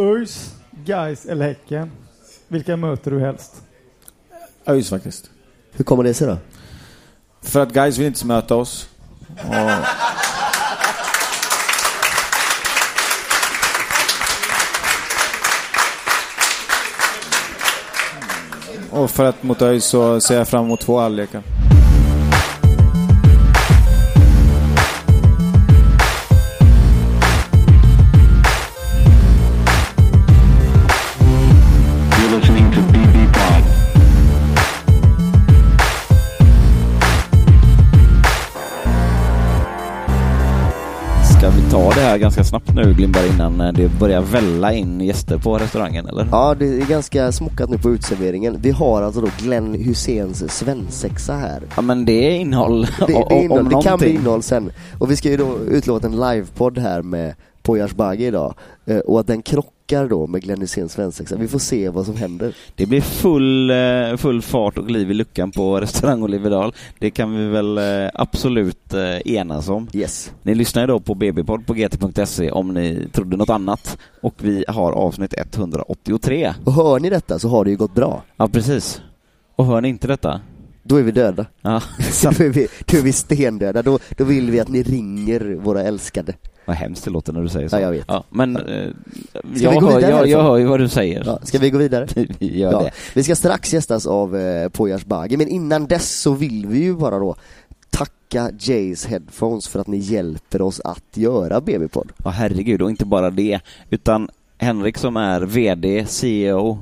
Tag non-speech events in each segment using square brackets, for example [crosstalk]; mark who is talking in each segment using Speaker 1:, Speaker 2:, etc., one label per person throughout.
Speaker 1: ÖIS, Gais eller Häcken. Vilka möter du helst?
Speaker 2: ÖIS faktiskt.
Speaker 3: Hur kommer det sig då?
Speaker 2: För att guys vill inte möta oss. Och... Och för att mot ÖIS så ser jag fram emot två halvlekar.
Speaker 4: Ganska snabbt nu Glimbar innan eh, det börjar välla in gäster på restaurangen eller?
Speaker 3: Ja, det är ganska smockat nu på uteserveringen. Vi har alltså då Glenn Hyséns svensexa här.
Speaker 4: Ja men det är innehåll
Speaker 3: Det, det, är innehåll, det kan bli innehåll sen. Och vi ska ju då utlova en livepodd här med Poyas Bagge idag. Eh, Och att den krockar då med Glenn Hyséns svensexa. Vi får se vad som händer.
Speaker 4: Det blir full, eh, full fart och liv i luckan på restaurang Olivedal. Det kan vi väl eh, absolut eh, enas om.
Speaker 3: Yes.
Speaker 4: Ni lyssnar ju då på bb-podd på gt.se om ni trodde något annat. Och vi har avsnitt 183.
Speaker 3: Och hör ni detta så har det ju gått bra.
Speaker 4: Ja precis. Och hör ni inte detta?
Speaker 3: Då är vi döda.
Speaker 4: Ja, [laughs]
Speaker 3: då, är vi, då är vi stendöda. Då, då vill vi att ni ringer våra älskade.
Speaker 4: Vad hemskt det låter när du säger så.
Speaker 3: Ja, jag vet.
Speaker 4: Ja, men eh,
Speaker 3: vi
Speaker 4: jag,
Speaker 3: gå
Speaker 4: hör,
Speaker 3: vidare
Speaker 4: jag, jag hör ju vad du säger.
Speaker 3: Ja, ska vi gå vidare? [laughs]
Speaker 4: Vi gör
Speaker 3: Ja,
Speaker 4: det.
Speaker 3: vi ska strax gästas av eh, Poyas Bagge, men innan dess så vill vi ju bara då tacka Jays Headphones för att ni hjälper oss att göra BB-podd.
Speaker 4: Ja herregud, och inte bara det. Utan Henrik som är VD, CEO,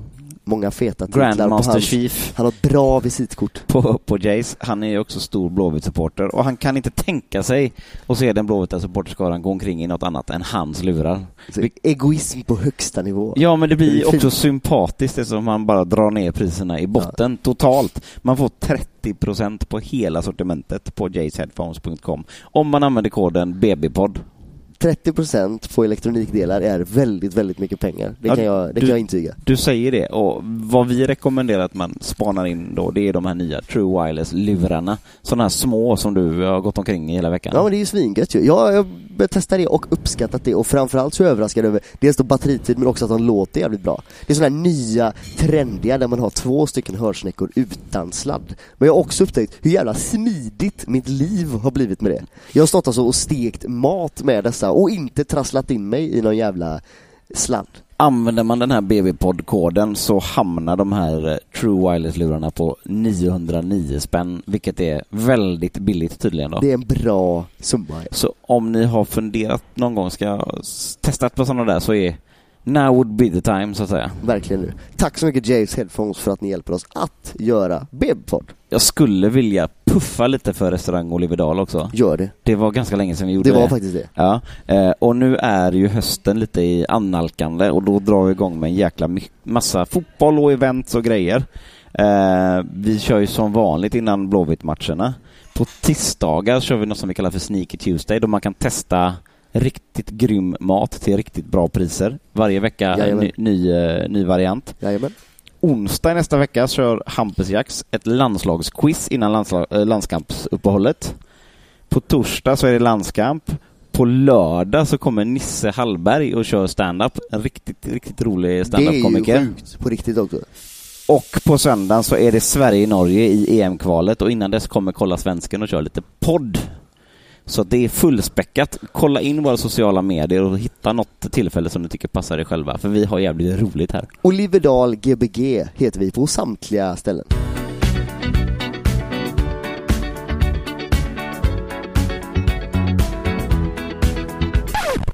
Speaker 3: Många feta titlar på
Speaker 4: Grandmaster
Speaker 3: hans.
Speaker 4: Chief
Speaker 3: Han har bra visitkort.
Speaker 4: på, på Jays. Han är ju också stor Blåvitt-supporter och han kan inte tänka sig att se den blåvita supporterskaran gå omkring i något annat än hans lurar.
Speaker 3: Så egoism på högsta nivå.
Speaker 4: Ja, men det
Speaker 3: Det
Speaker 4: blir
Speaker 3: fint.
Speaker 4: också sympatiskt eftersom man bara drar ner priserna i botten totalt. Man får 30% på hela sortimentet på jaysheadphones.com om man använder koden BB-podd.
Speaker 3: 30% på elektronikdelar är väldigt, väldigt mycket pengar. Det
Speaker 4: Ja,
Speaker 3: kan jag, det
Speaker 4: du-
Speaker 3: kan jag intyga.
Speaker 4: Du säger det och vad vi rekommenderar att man spanar in då det är de här nya True Wireless-lurarna. Sådana här små som du har gått omkring i hela veckan.
Speaker 3: Ja men det är ju svingött ju. Ja, jag började testa det och uppskattat det och framförallt så är jag överraskad över dels då batteritid men också att de låter jävligt bra. Det är sådana här nya, trendiga där man har två stycken hörsnäckor utan sladd. Men jag har också upptäckt hur jävla smidigt mitt liv har blivit med det. Jag har stått alltså och stekt mat med dessa och inte trasslat in mig i någon jävla sladd.
Speaker 4: Använder man den här BB-podd-koden så hamnar de här eh, True Wireless-lurarna på 909 spänn, vilket är väldigt billigt tydligen då.
Speaker 3: Det är en bra summa.
Speaker 4: Så om ni har funderat någon gång, ska s- testat på sådana där så är now would be the time så att säga.
Speaker 3: Verkligen nu. Tack så mycket James Headphones för att ni hjälper oss att göra BB-podd.
Speaker 4: Jag skulle vilja puffa lite för restaurang Olivedal också.
Speaker 3: Gör det.
Speaker 4: Det var ganska länge sedan vi gjorde
Speaker 3: Det
Speaker 4: det.
Speaker 3: var faktiskt det.
Speaker 4: Ja, eh, och nu är ju hösten lite i annalkande och då drar vi igång med en jäkla massa fotboll och events och grejer. Eh, vi kör ju som vanligt innan Blåvitt-matcherna. På tisdagar kör vi något som vi kallar för Sneaky Tuesday då man kan testa riktigt grym mat till riktigt bra priser. Varje vecka en
Speaker 3: Jajamän.
Speaker 4: ny, ny, eh, ny variant.
Speaker 3: Jajamän.
Speaker 4: Onsdag nästa vecka kör Hampus Jax ett landslagsquiz innan landslag, äh, landskampsuppehållet. På torsdag så är det landskamp. På lördag så kommer Nisse Hallberg och kör stand-up. En riktigt, riktigt rolig
Speaker 3: Det är ju
Speaker 4: stand-up-komiker.
Speaker 3: sjukt på riktigt också.
Speaker 4: Och på söndagen så är det Sverige-Norge i EM-kvalet och innan dess kommer Kolla Svensken och kör lite podd. Så det är fullspäckat. Kolla in våra sociala medier och hitta något tillfälle som du tycker passar dig själva. För vi har jävligt roligt här.
Speaker 3: Oliverdal Gbg heter vi på samtliga ställen.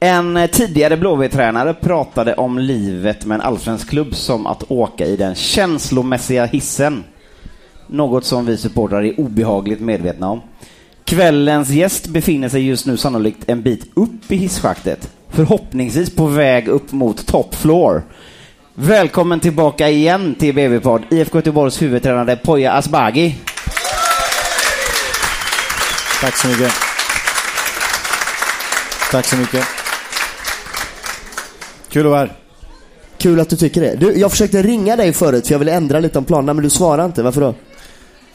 Speaker 4: En tidigare Blåvitt-tränare pratade om livet med en allsvensk klubb som att åka i den känslomässiga hissen. Något som vi supportrar är obehagligt medvetna om. Kvällens gäst befinner sig just nu sannolikt en bit upp i hisschaktet. Förhoppningsvis på väg upp mot top floor. Välkommen tillbaka igen till BB-podd, IFK Göteborgs huvudtränare Poya Asbaghi.
Speaker 2: Tack så mycket. Tack så mycket. Kul att vara här.
Speaker 3: Kul att du tycker det. Du, jag försökte ringa dig förut för jag ville ändra lite om planerna men du svarade inte. Varför då?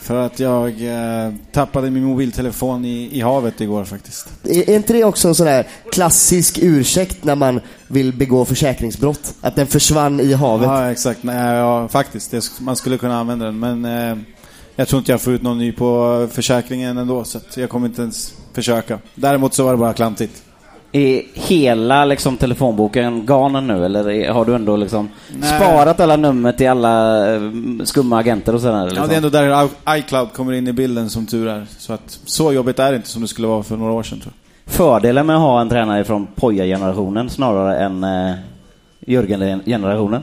Speaker 2: För att jag eh, tappade min mobiltelefon i, i havet igår faktiskt.
Speaker 3: Är är inte det också en sån här klassisk ursäkt när man vill begå försäkringsbrott? Att den försvann i havet?
Speaker 2: Ja, exakt. Nej, ja, faktiskt. Det, man skulle kunna använda den. Men eh, jag tror inte jag får ut någon ny på försäkringen ändå. Så jag kommer inte ens försöka. Däremot så var det bara klantigt.
Speaker 4: Är hela liksom, telefonboken galen nu eller är, har du ändå liksom
Speaker 2: Nej.
Speaker 4: sparat alla nummer till alla eh, skumma agenter och sådär? Liksom?
Speaker 2: Ja, det är ändå där iCloud kommer in i bilden som tur är. Så att så jobbigt är det inte som det skulle vara för några år sedan tror jag.
Speaker 4: Fördelen med att ha en tränare från Poja-generationen snarare än eh, Jörgen-generationen.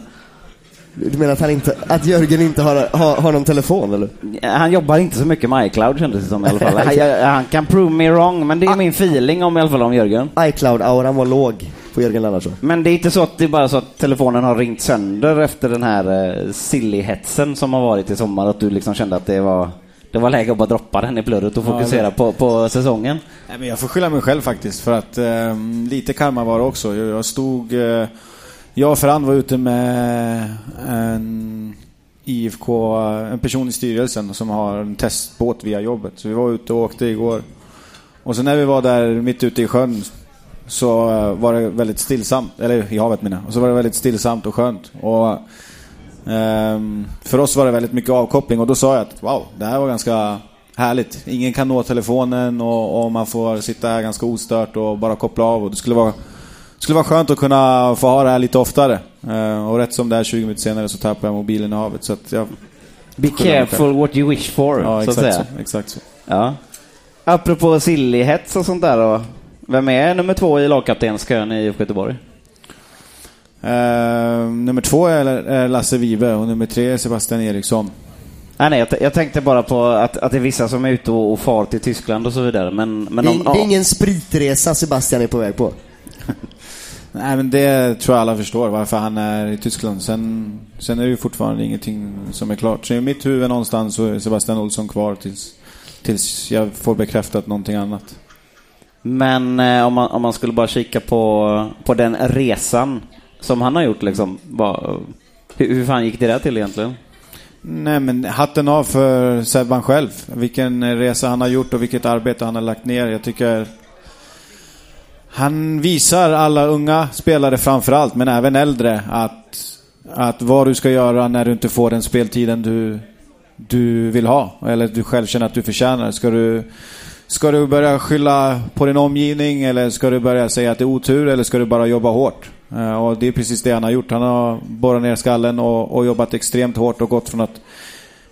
Speaker 3: Du menar att, han inte, att Jörgen inte har, har, har någon telefon eller?
Speaker 4: Han jobbar inte så mycket med iCloud kändes det som i alla fall. [laughs] Han, kan prove me wrong, men det är min feeling om i alla fall om Jörgen.
Speaker 3: iCloud-auran var låg på Jörgen Lennartsson.
Speaker 4: Men det är inte så att det är bara så att telefonen har ringt sönder efter den här eh, silly-hetsen som har varit i sommar, att du liksom kände att det var det var läge att bara droppa den i plurret och
Speaker 2: Ja,
Speaker 4: fokusera
Speaker 2: det-
Speaker 4: på, på säsongen.
Speaker 2: Nej, men jag får skylla mig själv faktiskt. För att eh, lite karma var det också. Jag, jag stod... Eh, jag och Ferran var ute med en IFK, en person i styrelsen som har en testbåt via jobbet. Så vi var ute och åkte igår. Och så när vi var där mitt ute i sjön så eh, var det väldigt stillsamt, eller i havet menar jag. Och så var det väldigt stillsamt och skönt. Och Um, för oss var det väldigt mycket avkoppling och då sa jag att wow, det här var ganska härligt. Ingen kan nå telefonen och, och man får sitta här ganska ostört och bara koppla av. Och det skulle vara, skulle vara skönt att kunna få ha det här lite oftare. Eh, och rätt som det är 20 minuter senare så tappade jag mobilen i havet. Så att jag,
Speaker 4: Be careful what you wish for,
Speaker 2: ja,
Speaker 4: så att
Speaker 2: exakt
Speaker 4: säga.
Speaker 2: så, exakt så.
Speaker 4: Ja. Apropå silly-hets och sånt där då. Vem är nummer två i lagkaptenskön i IFK Göteborg?
Speaker 2: Eh, nummer två är är Lasse Vibe och nummer tre är Sebastian Eriksson.
Speaker 4: Nej, nej, jag, t- jag tänkte bara på att, att det är vissa som är ute och, och far till Tyskland och så vidare. Men, men
Speaker 3: Det,
Speaker 4: om,
Speaker 3: är- det är ingen spritresa Sebastian är på väg på.
Speaker 2: Nej men det tror jag alla förstår varför han är i Tyskland. Sen, sen är det ju fortfarande ingenting som är klart. Så i mitt huvud någonstans så är Sebastian Olsson kvar tills, tills jag får bekräftat någonting annat.
Speaker 4: Men eh, om, man, om man skulle bara kika på, på den resan som han har gjort liksom. Vad, hur, hur fan gick det där till egentligen?
Speaker 2: Nej men hatten av för Sebban själv. Vilken resa han har gjort och vilket arbete han har lagt ner. Jag tycker han visar alla unga spelare framförallt, men även äldre, att, att vad du ska göra när du inte får den speltiden du, du vill ha. Eller du själv känner att du förtjänar. Ska du, ska du börja skylla på din omgivning eller ska du börja säga att det är otur eller ska du bara jobba hårt? Eh, och det är precis det han har gjort. Han har borrat ner skallen och, och jobbat extremt hårt och gått från att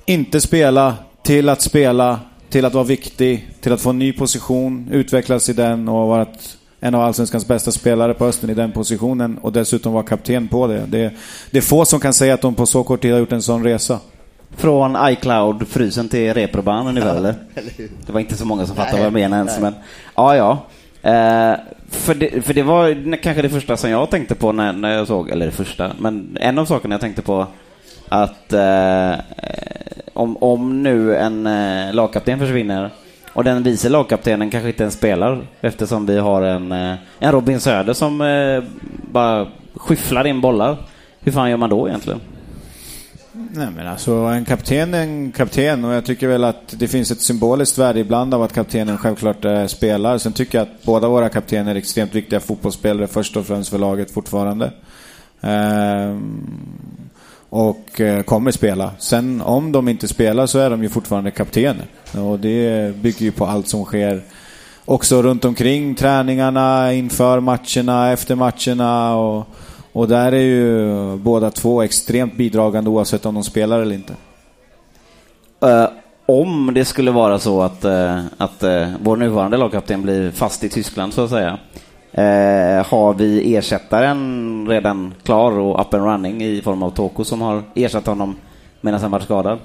Speaker 2: inte spela till att spela, till att vara viktig, till att få en ny position, utvecklas i den och vara ett, en av Allsvenskans bästa spelare på hösten i den positionen och dessutom vara kapten på det. det. Det är få som kan säga att de på så kort tid har gjort en sån resa.
Speaker 4: Från iCloud-frysen till reproban ungefär eller? Det var inte så många som fattade vad jag menade ens. Men, ja, ja. Eh, för, det, för det var kanske det första som jag tänkte på när, när jag såg, eller det första, men en av sakerna jag tänkte på att eh, om, om nu en eh, lagkapten försvinner och den vice lagkaptenen kanske inte ens spelar eftersom vi har en, eh, en Robin Söder som eh, bara skyfflar in bollar. Hur fan gör man då egentligen?
Speaker 2: Nej men alltså en kapten är en kapten och jag tycker väl att det finns ett symboliskt värde ibland av att kaptenen självklart eh, spelar. Sen tycker jag att båda våra kaptener är extremt viktiga fotbollsspelare först och främst för laget fortfarande. Ehm, och eh, kommer spela. Sen om de inte spelar så är de ju fortfarande kaptener. Och det bygger ju på allt som sker också runt omkring träningarna, inför matcherna, efter matcherna och, och där är ju båda två extremt bidragande oavsett om de spelar eller inte.
Speaker 4: Uh om det skulle vara så att, eh, att vår nuvarande lagkapten blir fast i Tyskland så att säga. Eh, har vi ersättaren redan klar och up and running i form av Toko som har ersatt honom medan han var skadad?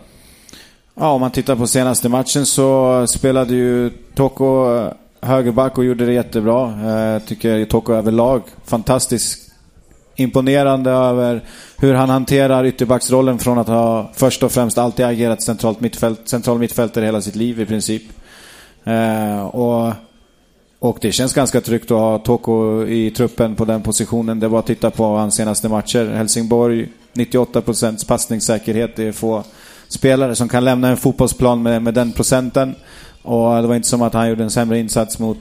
Speaker 2: Ja, om man tittar på senaste matchen så spelade ju Toko eh, högerback och gjorde det jättebra. Eh, Jag tycker Toko överlag fantastiskt imponerande över hur han hanterar ytterbacksrollen från att ha först och främst alltid agerat centralt mittfält, central mittfältare hela sitt liv i princip. Eh, och, och det känns ganska tryggt att ha Toko i truppen på den positionen. Det är bara att titta på hans senaste matcher. Helsingborg 98% passningssäkerhet. Det är få spelare som kan lämna en fotbollsplan med, med den procenten. Och det var inte som att han gjorde en sämre insats mot,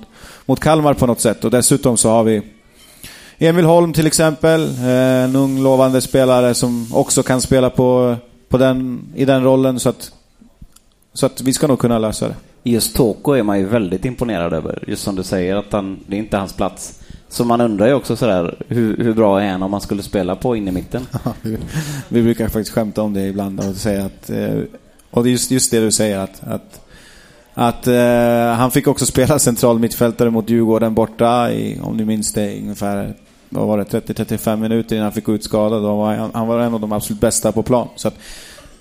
Speaker 2: mot Kalmar på något sätt. Och dessutom så har vi Emil Holm till exempel, en ung lovande spelare som också kan spela på, på den, i den rollen. Så att, så att vi ska nog kunna lösa det.
Speaker 4: Just Toko är man ju väldigt imponerad över. Just som du säger, att han, det är inte hans plats. Så man undrar ju också sådär, hur, hur bra är han om man skulle spela på in i mitten? [laughs]
Speaker 2: vi, vi brukar faktiskt skämta om det ibland och säga att, eh, och det är just, just det du säger att, att, att eh, han fick också spela central mittfältare mot Djurgården borta i, om ni minns det, ungefär vad var det, 30-35 minuter innan han fick ut skadad. Då var han, han var en av de absolut bästa på plan. Så att,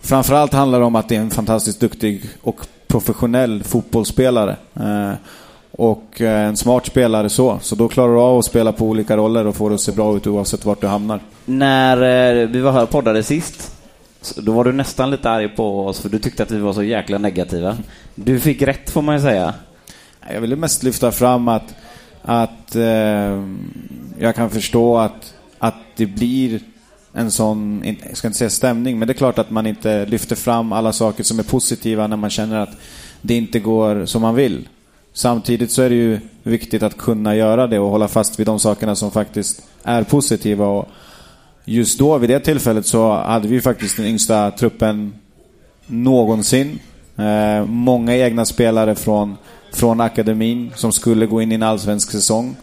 Speaker 2: framförallt handlar det om att det är en fantastiskt duktig och professionell fotbollsspelare. Eh, och eh, en smart spelare så. Så då klarar du av att spela på olika roller och få det att se bra ut oavsett vart du hamnar.
Speaker 4: När eh, vi var här och poddade sist, då var du nästan lite arg på oss för du tyckte att vi var så jäkla negativa. Du fick rätt får man ju säga.
Speaker 2: Jag ville mest lyfta fram att, att eh, jag kan förstå att, att det blir en sån, jag ska inte säga stämning, men det är klart att man inte lyfter fram alla saker som är positiva när man känner att det inte går som man vill. Samtidigt så är det ju viktigt att kunna göra det och hålla fast vid de sakerna som faktiskt är positiva. Och just då, vid det tillfället, så hade vi ju faktiskt den yngsta truppen någonsin. Eh, många egna spelare från, från akademin som skulle gå in i en allsvensk säsong.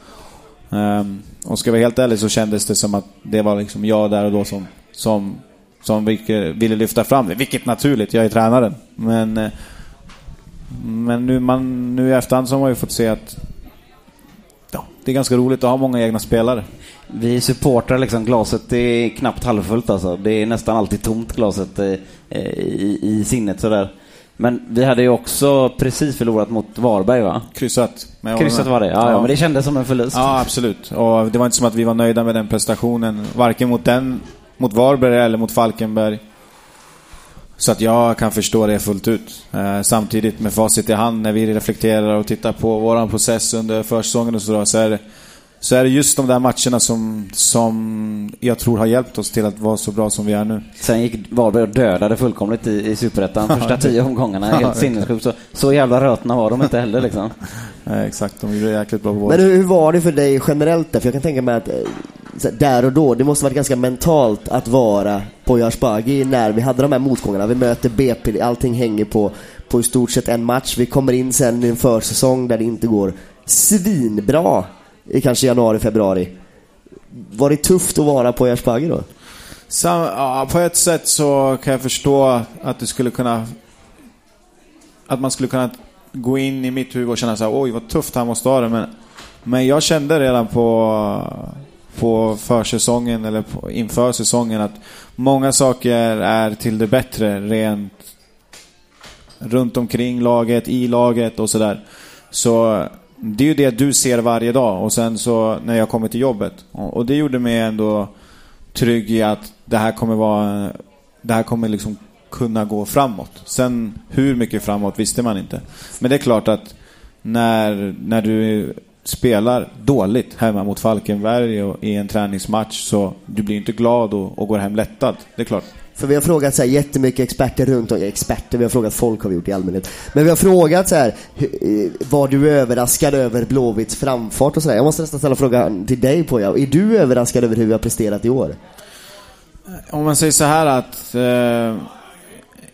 Speaker 2: Eh, och ska jag vara helt ärlig så kändes det som att det var liksom jag där och då som, som, som ville lyfta fram det. Vilket naturligt, jag är tränaren. Men eh, men nu, man, nu i efterhand så har man ju fått se att ja, det är ganska roligt att ha många egna spelare.
Speaker 4: Vi supportrar liksom, glaset är knappt halvfullt alltså. Det är nästan alltid tomt glaset i, i, i sinnet sådär. Men vi hade ju också precis förlorat mot Varberg va?
Speaker 2: Kryssat.
Speaker 4: Kryssat var det, ja, ja. ja, men det kändes som en förlust.
Speaker 2: Ja, absolut. Och det var inte som att vi var nöjda med den prestationen. Varken mot den, mot Varberg eller mot Falkenberg. Så att jag kan förstå det fullt ut. Eh, samtidigt med facit i hand när vi reflekterar och tittar på våran process under försäsongen och så, så är det så är det just de där matcherna som, som jag tror har hjälpt oss till att vara så bra som vi är nu.
Speaker 4: Sen gick Varberg och dödade fullkomligt i, i Superettan första tio omgångarna. Helt sinnessjukt. Så, så jävla rötna var de inte heller liksom. [laughs]
Speaker 2: Nej, exakt, de gjorde jäkligt bra på
Speaker 3: vår. Men hur var det för dig generellt där? För jag kan tänka mig att eh, där och då, det måste varit ganska mentalt att vara på Jarsbagi när vi hade de här motgångarna. Vi möter BP, allting hänger på, på i stort sett en match. Vi kommer in sen i en försäsong där det inte går svinbra i kanske januari, februari. Var det tufft att vara på Jarsbagi då?
Speaker 2: Sam, ja, på ett sätt så kan jag förstå att det skulle kunna att man skulle kunna gå in i mitt huvud och känna så här, oj vad tufft han måste ha det. Men, men jag kände redan på, på försäsongen eller på, inför säsongen att många saker är till det bättre rent runt omkring laget, i laget och sådär. Så det är ju det du ser varje dag och sen så när jag kommer till jobbet. Och det gjorde mig ändå trygg i att det här kommer vara det här kommer liksom kunna gå framåt. Sen hur mycket framåt visste man inte. Men det är klart att när, när du spelar dåligt hemma mot Falkenberg och i en träningsmatch så du blir inte glad och, och går hem lättad. Det är klart.
Speaker 3: För vi har frågat så här jättemycket experter runt om, experter, vi har frågat folk har vi gjort i allmänhet. Men vi har frågat så här, eh, var du överraskad över Blåvitts framfart och sådär? Jag måste nästan ställa frågan till dig på ja. Är du överraskad över hur vi har presterat i år?
Speaker 2: Om man säger så här att eh,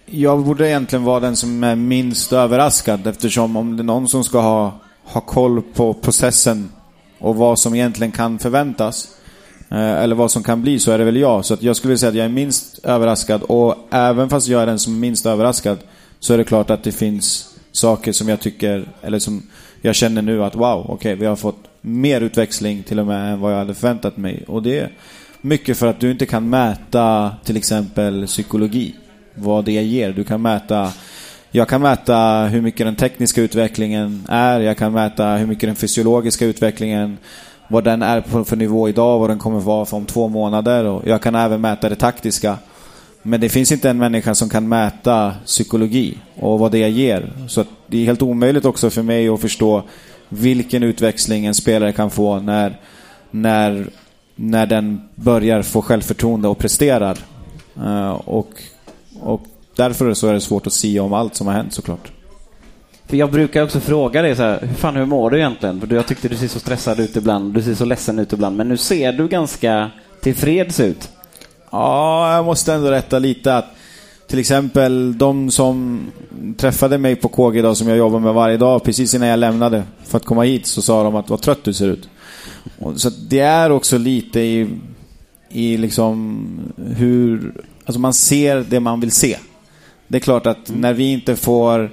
Speaker 2: jag borde egentligen vara den som är minst överraskad eftersom om det är någon som ska ha, ha koll på processen och vad som egentligen kan förväntas Eh, eller vad som kan bli så är det väl jag. Så att jag skulle säga att jag är minst överraskad och även fast jag är den som är minst överraskad så är det klart att det finns saker som jag tycker, eller som jag känner nu att wow, okej, okay, vi har fått mer utväxling till och med än vad jag hade förväntat mig. Och det är mycket för att du inte kan mäta till exempel psykologi vad det ger. Du kan mäta jag kan mäta hur mycket den tekniska utvecklingen är, jag kan mäta hur mycket den fysiologiska utvecklingen, vad den är på för nivå idag, vad den kommer vara om två månader och jag kan även mäta det taktiska. Men det finns inte en människa som kan mäta psykologi och vad det ger. Så det är helt omöjligt också för mig att förstå vilken utväxling en spelare kan få när, när, när den börjar få självförtroende och presterar. Uh, och och därför så är det svårt att se om allt som har hänt såklart.
Speaker 4: För jag brukar också fråga dig så här, hur fan hur mår du egentligen? För jag tyckte du ser så stressad ut ibland, du ser så ledsen ut ibland, men nu ser du ganska tillfreds ut.
Speaker 2: Ja, jag måste ändå rätta lite att till exempel de som träffade mig på KG idag som jag jobbar med varje dag, precis innan jag lämnade för att komma hit så sa de att vad trött du ser ut. Och Så det är också lite i, i liksom hur, alltså man ser det man vill se. Det är klart att när vi inte får eh,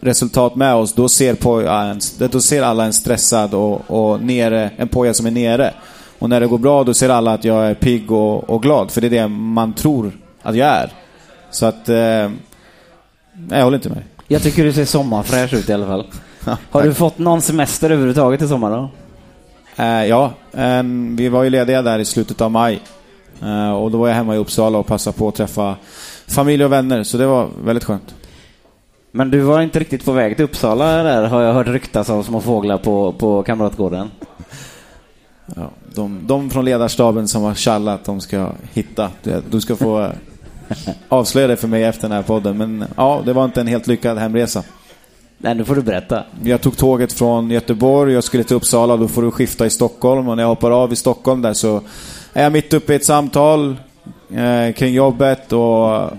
Speaker 2: resultat med oss, då ser, poja då ser alla en stressad och, och nere, en poja som är nere. Och när det går bra, då ser alla att jag är pigg och, och glad, för det är det man tror att jag är. Så att... Eh, nej, jag håller inte med.
Speaker 4: Jag tycker du ser sommarfräsch ut i alla fall. [laughs] Har du fått någon semester överhuvudtaget i sommar då?
Speaker 2: Eh, ja, eh, vi var ju lediga där i slutet av maj. Eh, och då var jag hemma i Uppsala och passade på att träffa familj och vänner, så det var väldigt skönt.
Speaker 4: Men du var inte riktigt på väg till Uppsala där, har jag hört ryktas av små fåglar på, på Kamratgården.
Speaker 2: Ja, de, de från ledarstaben som har tjallat, de ska hitta. Du- Du ska få eh, [laughs] avslöja det för mig efter den här podden. Men ja, det var inte en helt lyckad hemresa.
Speaker 4: Nej, nu får du berätta.
Speaker 2: Jag tog tåget från Göteborg, jag skulle till Uppsala, då får du skifta i Stockholm. Och när jag hoppar av i Stockholm där så är jag mitt uppe i ett samtal eh, kring jobbet och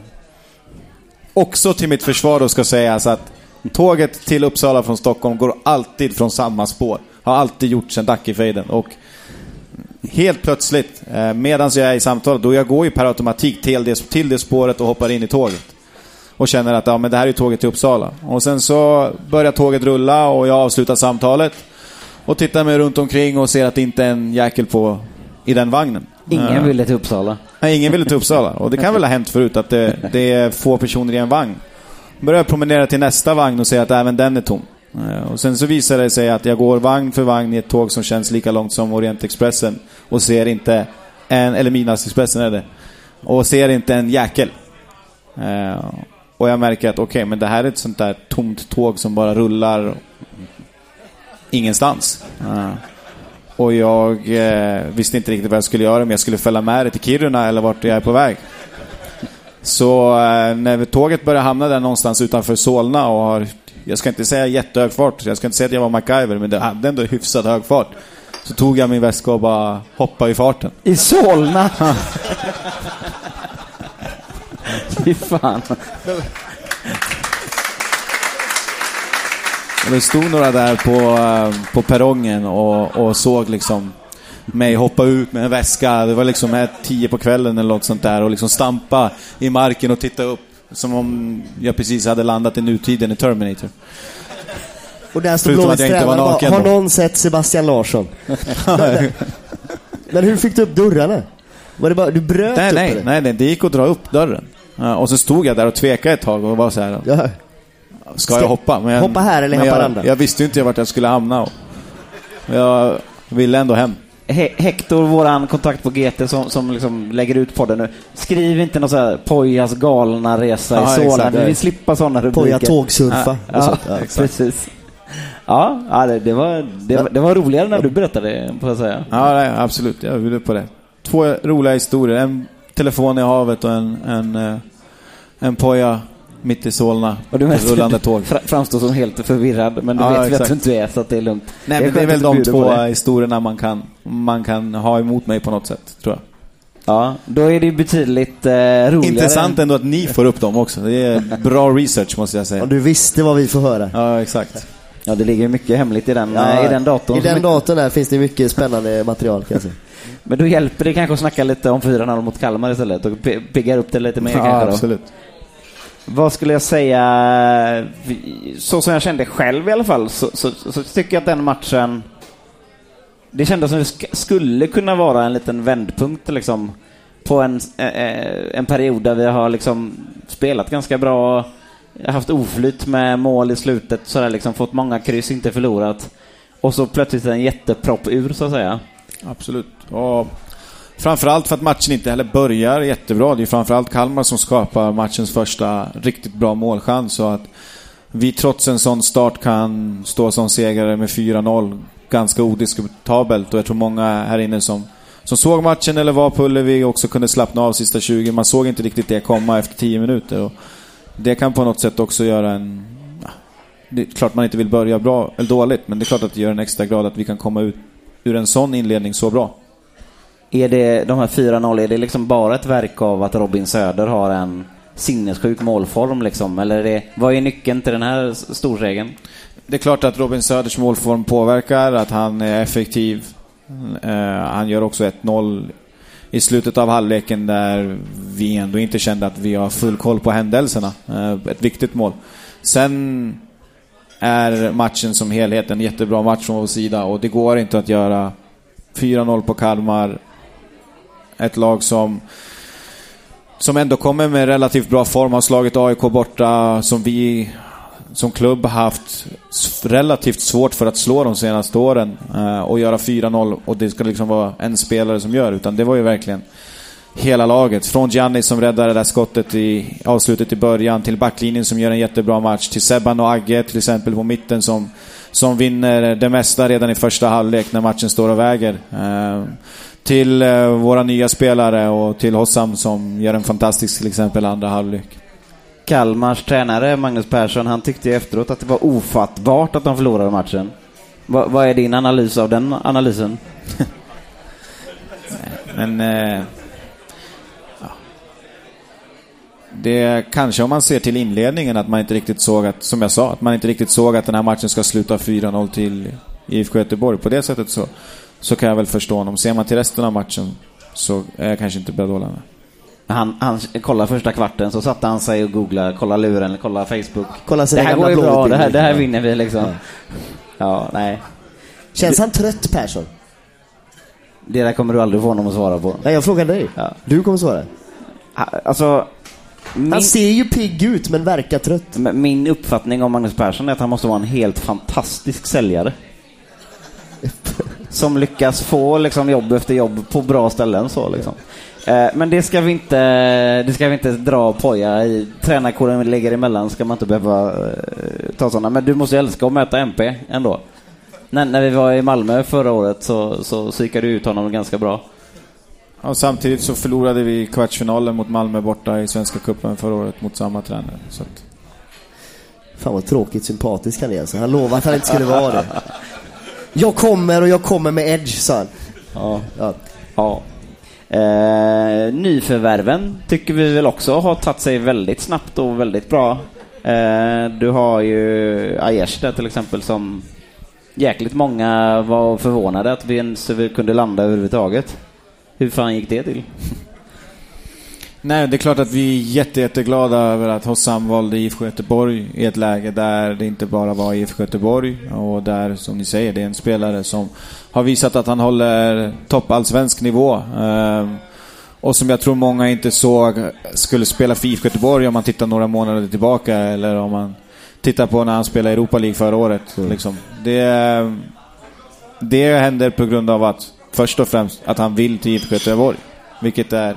Speaker 2: också till mitt försvar då ska sägas att tåget till Uppsala från Stockholm går alltid från samma spår. Har alltid gjort sedan Dackefejden. Och helt plötsligt, eh, medan jag är i samtalet, då jag går ju per automatik till det, till det spåret och hoppar in i tåget och känner att ja, men det här är tåget till Uppsala. Och sen så börjar tåget rulla och jag avslutar samtalet och tittar mig runt omkring och ser att det inte är en jäkel på i den vagnen.
Speaker 4: Ingen
Speaker 2: Eh,
Speaker 4: ville till Uppsala.
Speaker 2: Nej, ingen ville till Uppsala. Och det kan väl ha hänt förut att det, det är få personer i en vagn. Börjar promenera till nästa vagn och ser att även den är tom. Eh, Och sen så visar det sig att jag går vagn för vagn i ett tåg som känns lika långt som Orientexpressen och ser inte en, eller Midnattsexpressen är det, och ser inte en jäkel. Eh, Och jag märker att okej, men det här är ett sånt där tomt tåg som bara rullar ingenstans. Och jag eh, visste inte riktigt vad jag skulle göra, om jag skulle följa med det till Kiruna eller vart jag är på väg. Så eh, när tåget började hamna där någonstans utanför Solna och har, jag ska inte säga jättehög fart, jag ska inte säga att jag var MacGyver, men det hade ändå hyfsat hög fart. Så tog jag min väska och bara hoppade i farten.
Speaker 4: I Solna! Fy fan.
Speaker 2: Och det stod några där på, på perrongen och, och såg liksom mig hoppa ut med en väska. Det var liksom här tio på kvällen eller något sånt där och liksom stampa i marken och titta upp. Som om jag precis hade landat i nutiden i Terminator.
Speaker 3: Och där står
Speaker 2: Förutom
Speaker 3: blåvit
Speaker 2: att jag inte var
Speaker 3: tränare.
Speaker 2: naken
Speaker 3: Har någon sett Sebastian Larsson? [laughs] Men hur fick du upp dörrarna? Var det bara, du bröt
Speaker 2: Nej,
Speaker 3: upp
Speaker 2: nej,
Speaker 3: eller?
Speaker 2: nej, nej, det gick att dra upp dörren. Och så stod jag där och tvekade ett tag och var så här.
Speaker 3: Ja.
Speaker 2: Ska jag hoppa? Men jag,
Speaker 3: Hoppa här eller
Speaker 2: men
Speaker 3: Haparanda?
Speaker 2: jag, jag visste inte vart jag skulle hamna. Och jag ville ändå hem.
Speaker 4: He Hector, våran kontakt på GT som, som liksom lägger ut podden nu. Skriv inte någon så här Pojas galna resa
Speaker 2: Ja,
Speaker 4: i Solna. Vi vill slippa sådana rubriker.
Speaker 3: Poja tågsurfa
Speaker 4: Ja,
Speaker 3: och sånt.
Speaker 4: ja, [laughs]
Speaker 3: Ja.
Speaker 4: precis. Ja, det, det, var, det, var, det var roligare när du berättade, får jag säga.
Speaker 2: Ja, nej, absolut. Jag vill på det. Två roliga historier. En telefon i havet och en, en, eh, en poja mitt i Solna.
Speaker 4: Och du mest
Speaker 2: rullande tåg.
Speaker 4: fra- framstår som helt förvirrad, men du
Speaker 2: Ja,
Speaker 4: vet väl att
Speaker 2: exakt.
Speaker 4: du inte är, så att det är lugnt.
Speaker 2: Nej, men det är väl de två historierna man kan, man kan ha emot mig på något sätt, tror jag.
Speaker 4: Ja, då är det ju betydligt eh, roligare.
Speaker 2: Intressant ändå att ni får upp dem också. Det är bra research, måste jag säga.
Speaker 3: Om du visste vad vi får höra.
Speaker 2: Ja, exakt.
Speaker 4: Ja, det ligger mycket hemligt i den,
Speaker 3: Ja,
Speaker 4: eh, i den datorn.
Speaker 3: I den datorn där finns det mycket spännande material kan jag säga.
Speaker 4: Men då hjälper det kanske att snacka lite om 4-0 mot Kalmar istället och piggar upp det lite mer
Speaker 2: Ja,
Speaker 4: kanske då.
Speaker 2: absolut.
Speaker 4: Vad skulle jag säga? Så som jag kände själv i alla fall så, så, så tycker jag att den matchen det kändes som det sk- skulle kunna vara en liten vändpunkt liksom på en, eh, eh en period där vi har liksom spelat ganska bra, haft oflyt med mål i slutet, så där liksom fått många kryss, inte förlorat. Och så plötsligt en jättepropp ur så att säga.
Speaker 2: Absolut. Ja, framförallt för att matchen inte heller börjar jättebra. Det är framförallt Kalmar som skapar matchens första riktigt bra målchans. Så att vi trots en sån start kan stå som segrare med 4-0 ganska odiskutabelt. Och jag tror många här inne som, som såg matchen eller var på Ullevi också kunde slappna av sista 20. Man såg inte riktigt det komma efter 10 minuter. Och det kan på något sätt också göra en... Det är klart man inte vill börja bra eller dåligt, men det är klart att det gör en extra grad att vi kan komma ut ur en sån inledning så bra.
Speaker 4: Är det, de här 4-0, är det liksom bara ett verk av att Robin Söder har en sinnessjuk målform liksom? Eller är det, vad är nyckeln till den här storregeln? storsegern?
Speaker 2: Det är klart att Robin Söders målform påverkar, att han är effektiv. Eh, han gör också 1-0 i slutet av halvleken där vi ändå inte kände att vi har full koll på händelserna. Eh, ett viktigt mål. Sen är matchen som helhet en jättebra match från vår sida och det går inte att göra 4-0 på Kalmar. Ett lag som som ändå kommer med relativt bra form, har slagit AIK borta, som vi som klubb har haft relativt svårt för att slå de senaste åren eh, och göra 4-0 och det ska liksom vara en spelare som gör, utan det var ju verkligen hela laget. Från Gianni som räddade det där skottet i avslutet i början, till backlinjen som gör en jättebra match, till Sebban och Agge till exempel på mitten som, som vinner det mesta redan i första halvlek när matchen står och väger. Eh, till eh, våra nya spelare och till Hossam som gör en fantastisk till exempel andra halvlek.
Speaker 4: Kalmars tränare Magnus Persson, han tyckte ju efteråt att det var ofattbart att de förlorade matchen. Va, vad är din analys av den analysen? [laughs]
Speaker 2: Men... Eh, ja. Det kanske om man ser till inledningen att man inte riktigt såg att, som jag sa, att man inte riktigt såg att den här matchen ska sluta 4-0 till IFK Göteborg. På det sättet så, så kan jag väl förstå honom. Ser man till resten av matchen så är jag kanske inte beredd att hålla med.
Speaker 4: Han, han kollade första kvarten, så satte han sig och googlade, kolla luren, kolla Facebook.
Speaker 3: Kolla
Speaker 4: det här går ju bra, det här, det här vinner vi liksom. Ja, nej.
Speaker 3: Känns han trött Persson?
Speaker 4: Det där kommer du aldrig få honom att svara på.
Speaker 3: Nej, jag frågar dig.
Speaker 4: Ja.
Speaker 3: Du kommer svara.
Speaker 4: Alltså, min,
Speaker 3: Han ser ju pigg ut men verkar trött.
Speaker 4: min uppfattning om Magnus Persson är att han måste vara en helt fantastisk säljare. [laughs] Som lyckas få liksom, jobb efter jobb på bra ställen. Så, liksom. eh, men det ska vi inte, det ska vi inte dra och poja i. Tränarkåren lägger emellan ska man inte behöva eh, ta sådana. Men du måste ju älska att möta MP ändå. När, när vi var i Malmö förra året så, så psykade du ut honom ganska bra.
Speaker 2: Och samtidigt så förlorade vi kvartsfinalen mot Malmö borta i Svenska Cupen förra året mot samma tränare. Så att,
Speaker 3: Fan vad tråkigt sympatisk han är alltså. Han lovade att han inte skulle vara det. [laughs] Jag kommer och jag kommer med edge, sa han.
Speaker 4: Ja.
Speaker 3: Ja.
Speaker 4: Ja. Eh, nyförvärven tycker vi väl också har tagit sig väldigt snabbt och väldigt bra. Eh, du har ju Aiesh där till exempel som jäkligt många var förvånade att vi ens kunde landa överhuvudtaget. Hur fan gick det till?
Speaker 2: Nej, det är klart att vi är jätte, jätteglada över att Hossam valde IFK Göteborg i ett läge där det inte bara var IFK Göteborg och där, som ni säger, det är en spelare som har visat att han håller toppallsvensk nivå. Ehm, och som jag tror många inte såg skulle spela för IFK Göteborg om man tittar några månader tillbaka eller om man tittar på när han spelade i Europa League förra året. Liksom. Det, det händer på grund av att, först och främst, att han vill till IFK Göteborg. Vilket är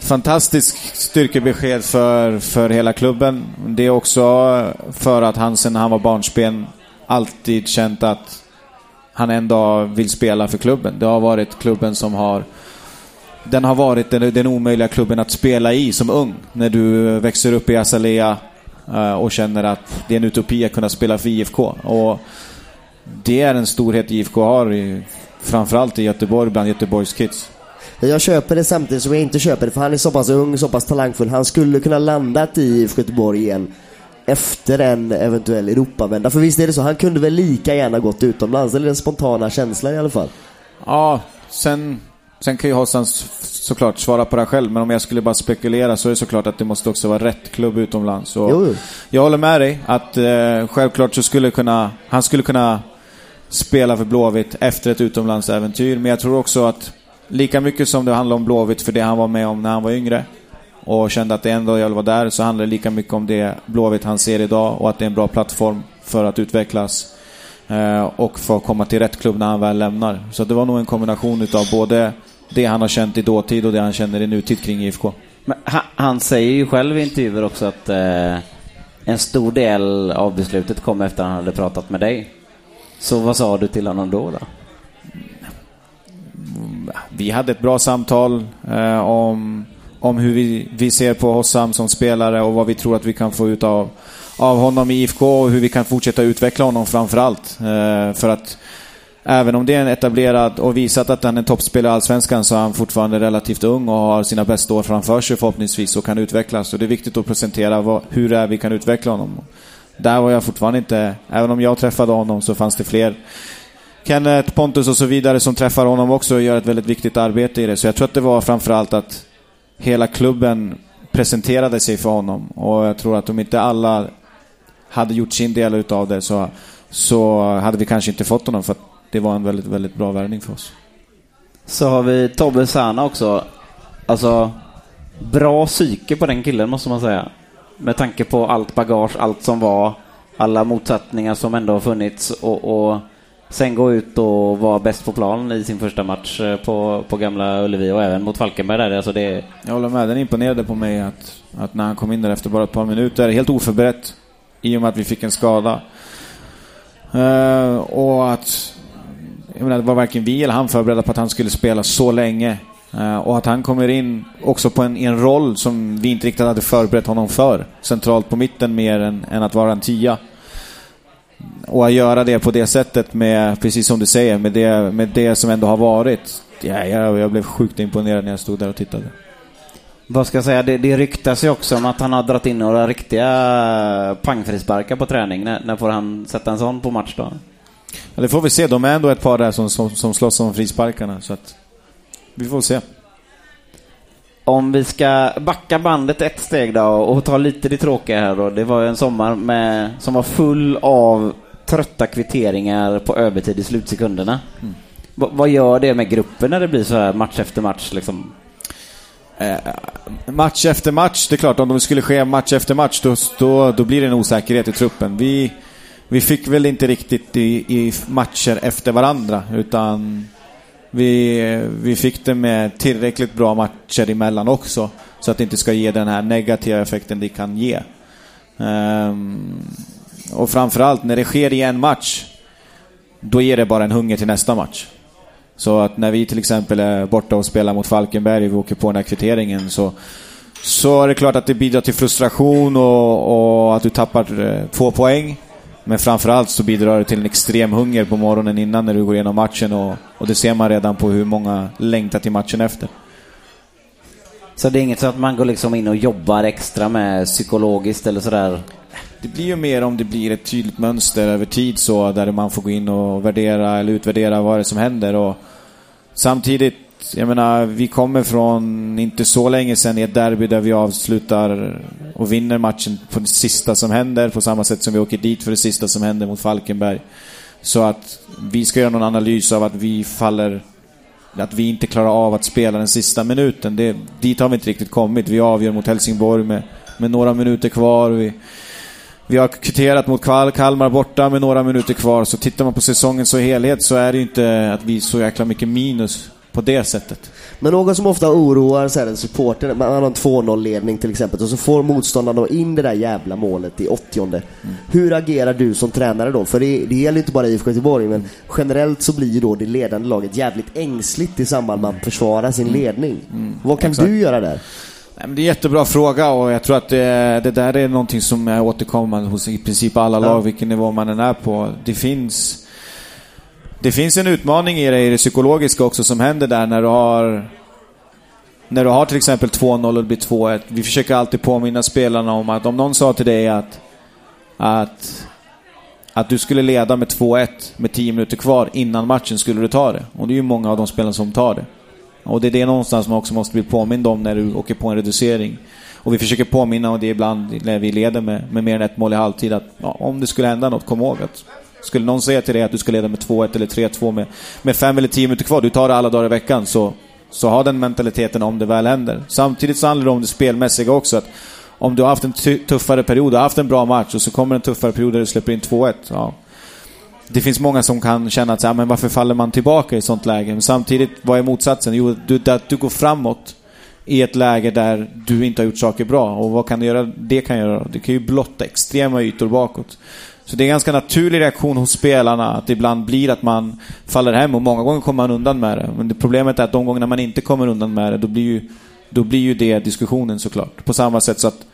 Speaker 2: fantastiskt styrkebesked för, för hela klubben. Det är också för att han sen han var barnsben alltid känt att han en dag vill spela för klubben. Det har varit klubben som har den har varit den, den omöjliga klubben att spela i som ung. När du växer upp i Azalea eh, och känner att det är en utopi att kunna spela för IFK. Och det är en storhet IFK har, i, framförallt i Göteborg, bland Göteborgs kids.
Speaker 3: Jag köper det samtidigt som jag inte köper det för han är så pass ung, så pass talangfull. Han skulle kunna landat i IFK Göteborg igen efter en eventuell Europavända. För visst är det så, han kunde väl lika gärna gått utomlands, eller den spontana känslan i alla fall.
Speaker 2: Ja, sen, sen kan ju Hossan såklart svara på det här själv, men om jag skulle bara spekulera så är det såklart att det måste också vara rätt klubb utomlands. Och
Speaker 3: jo.
Speaker 2: Jag håller med dig att eh, självklart så skulle kunna, han skulle kunna spela för Blåvitt efter ett utomlandsäventyr, men jag tror också att lika mycket som det handlar om Blåvitt för det han var med om när han var yngre och kände att det ändå jag var där, så handlar det lika mycket om det Blåvitt han ser idag och att det är en bra plattform för att utvecklas eh, och för att komma till rätt klubb när han väl lämnar. Så det var nog en kombination utav både det han har känt i dåtid och det han känner i nutid kring IFK.
Speaker 4: Men han, säger ju själv i intervjuer också att eh, en stor del av beslutet kom efter att han hade pratat med dig. Så vad sa du till honom då? då?
Speaker 2: Vi hade ett bra samtal eh, om, om hur vi, vi ser på Hossam som spelare och vad vi tror att vi kan få ut av, av honom i IFK och hur vi kan fortsätta utveckla honom framförallt. Eh, för att även om det är en etablerad och visat att han är en toppspelare i Allsvenskan så är han fortfarande relativt ung och har sina bästa år framför sig förhoppningsvis och kan utvecklas. Så det är viktigt att presentera vad, hur det är vi kan utveckla honom. Där var jag fortfarande inte, även om jag träffade honom så fanns det fler Kenneth, Pontus och så vidare som träffar honom också och gör ett väldigt viktigt arbete i det. Så jag tror att det var framförallt att hela klubben presenterade sig för honom. Och jag tror att om inte alla hade gjort sin del utav det så, så hade vi kanske inte fått honom. För att det var en väldigt, väldigt bra värvning för oss.
Speaker 4: Så har vi Tobbe Sana också. Alltså, bra psyke på den killen måste man säga. Med tanke på allt bagage, allt som var, alla motsättningar som ändå har funnits och, och sen gå ut och vara bäst på plan i sin första match eh, på, på Gamla Ullevi och även mot Falkenberg där. Alltså det...
Speaker 2: Jag håller med, den imponerade på mig att, att när han kom in där efter bara ett par minuter, helt oförberett, i och med att vi fick en skada. Uh, och att jag menar, det var varken vi eller han förberedda på att han skulle spela så länge. Uh, och att han kommer in också på en, en roll som vi inte riktigt hade förberett honom för. Centralt på mitten mer än, än att vara en tia. Och att göra det på det sättet med, precis som du säger, med det, med det som ändå har varit. Ja, jag, jag blev sjukt imponerad när jag stod där och tittade.
Speaker 4: Vad ska jag säga, det, det ryktas ju också om att han har dragit in några riktiga pangfrisparkar på träning. När, när får han sätta en sån på match då?
Speaker 2: Ja, det får vi se. De är ändå ett par där som, som, som slåss om frisparkarna. Så att vi får se.
Speaker 4: Om vi ska backa bandet ett steg då och ta lite det tråkiga här då. Det var ju en sommar med, som var full av trötta kvitteringar på övertid i slutsekunderna. Mm. vad gör det med gruppen när det blir så här match efter match? Liksom?
Speaker 2: Eh, match efter match, det är klart om det skulle ske match efter match då, då, då blir det en osäkerhet i truppen. Vi, vi fick väl inte riktigt i, i matcher efter varandra utan vi, vi fick det med tillräckligt bra matcher emellan också. Så att det inte ska ge den här negativa effekten det kan ge. Um, och framförallt när det sker i en match, då ger det bara en hunger till nästa match. Så att när vi till exempel är borta och spelar mot Falkenberg och vi åker på den här kvitteringen så, så är det klart att det bidrar till frustration och, och att du tappar eh, två poäng. Men framförallt så bidrar det till en extrem hunger på morgonen innan när du går igenom matchen och, och det ser man redan på hur många längtar till matchen efter.
Speaker 4: Så det är inget så att man går liksom in och jobbar extra med psykologiskt eller sådär?
Speaker 2: Det blir ju mer om det blir ett tydligt mönster över tid så där man får gå in och värdera eller utvärdera vad det är som händer och samtidigt jag menar, vi kommer från inte så länge sedan i ett derby där vi avslutar och vinner matchen på det sista som händer, på samma sätt som vi åker dit för det sista som händer mot Falkenberg. Så att vi ska göra någon analys av att vi faller att vi inte klarar av att spela den sista minuten. Det, dit har vi inte riktigt kommit. Vi avgör mot Helsingborg med, med några minuter kvar. Vi, vi har kvitterat mot Kalmar borta med några minuter kvar. Så tittar man på säsongen som helhet så är det inte att vi är så jäkla mycket minus på det sättet.
Speaker 3: Men något som ofta oroar så här, en supporter, man har en 2-0-ledning till exempel och så får motståndarna in det där jävla målet i 80 mm. Hur agerar du som tränare då? För det, det gäller inte bara IFK Göteborg men generellt så blir ju då det ledande laget jävligt ängsligt i samband med att försvara sin mm. ledning. Mm. Vad kan Exakt. du göra där?
Speaker 2: det är en jättebra fråga och jag tror att det, det, där är någonting som är återkommande hos i princip alla lag, ja. vilken nivå man än är på. Det finns det finns en utmaning i det, i det psykologiska också som händer där när du har när du har till exempel 2-0 och det blir 2-1. Vi försöker alltid påminna spelarna om att om någon sa till dig att att, att du skulle leda med 2-1 med 10 minuter kvar innan matchen skulle du ta det. Och det är ju många av de spelarna som tar det. Och det är det någonstans man också måste bli påmind om när du åker på en reducering. Och vi försöker påminna om det ibland när vi leder med, med mer än ett mål i halvtid att ja, om det skulle hända något, kom ihåg att skulle någon säga till dig att du ska leda med 2-1 eller 3-2 med, med 5 eller 10 minuter kvar, du tar det alla dagar i veckan, så, så ha den mentaliteten om det väl händer. Samtidigt så handlar det om det spelmässiga också. att Om du har haft en tuffare period, du har haft en bra match och så kommer en tuffare period där du släpper in 2-1. Ja. Det finns många som kan känna att ja, men varför faller man tillbaka i sånt läge? Men samtidigt, vad är motsatsen? Jo, du, att du går framåt i ett läge där du inte har gjort saker bra. Och vad kan det göra? Det kan göra? Det kan ju blotta extrema ytor bakåt. Så det är en ganska naturlig reaktion hos spelarna att det ibland blir att man faller hem och många gånger kommer man undan med det. Men det problemet är att de gångerna man inte kommer undan med det, då blir ju då blir ju det diskussionen såklart. På samma sätt så att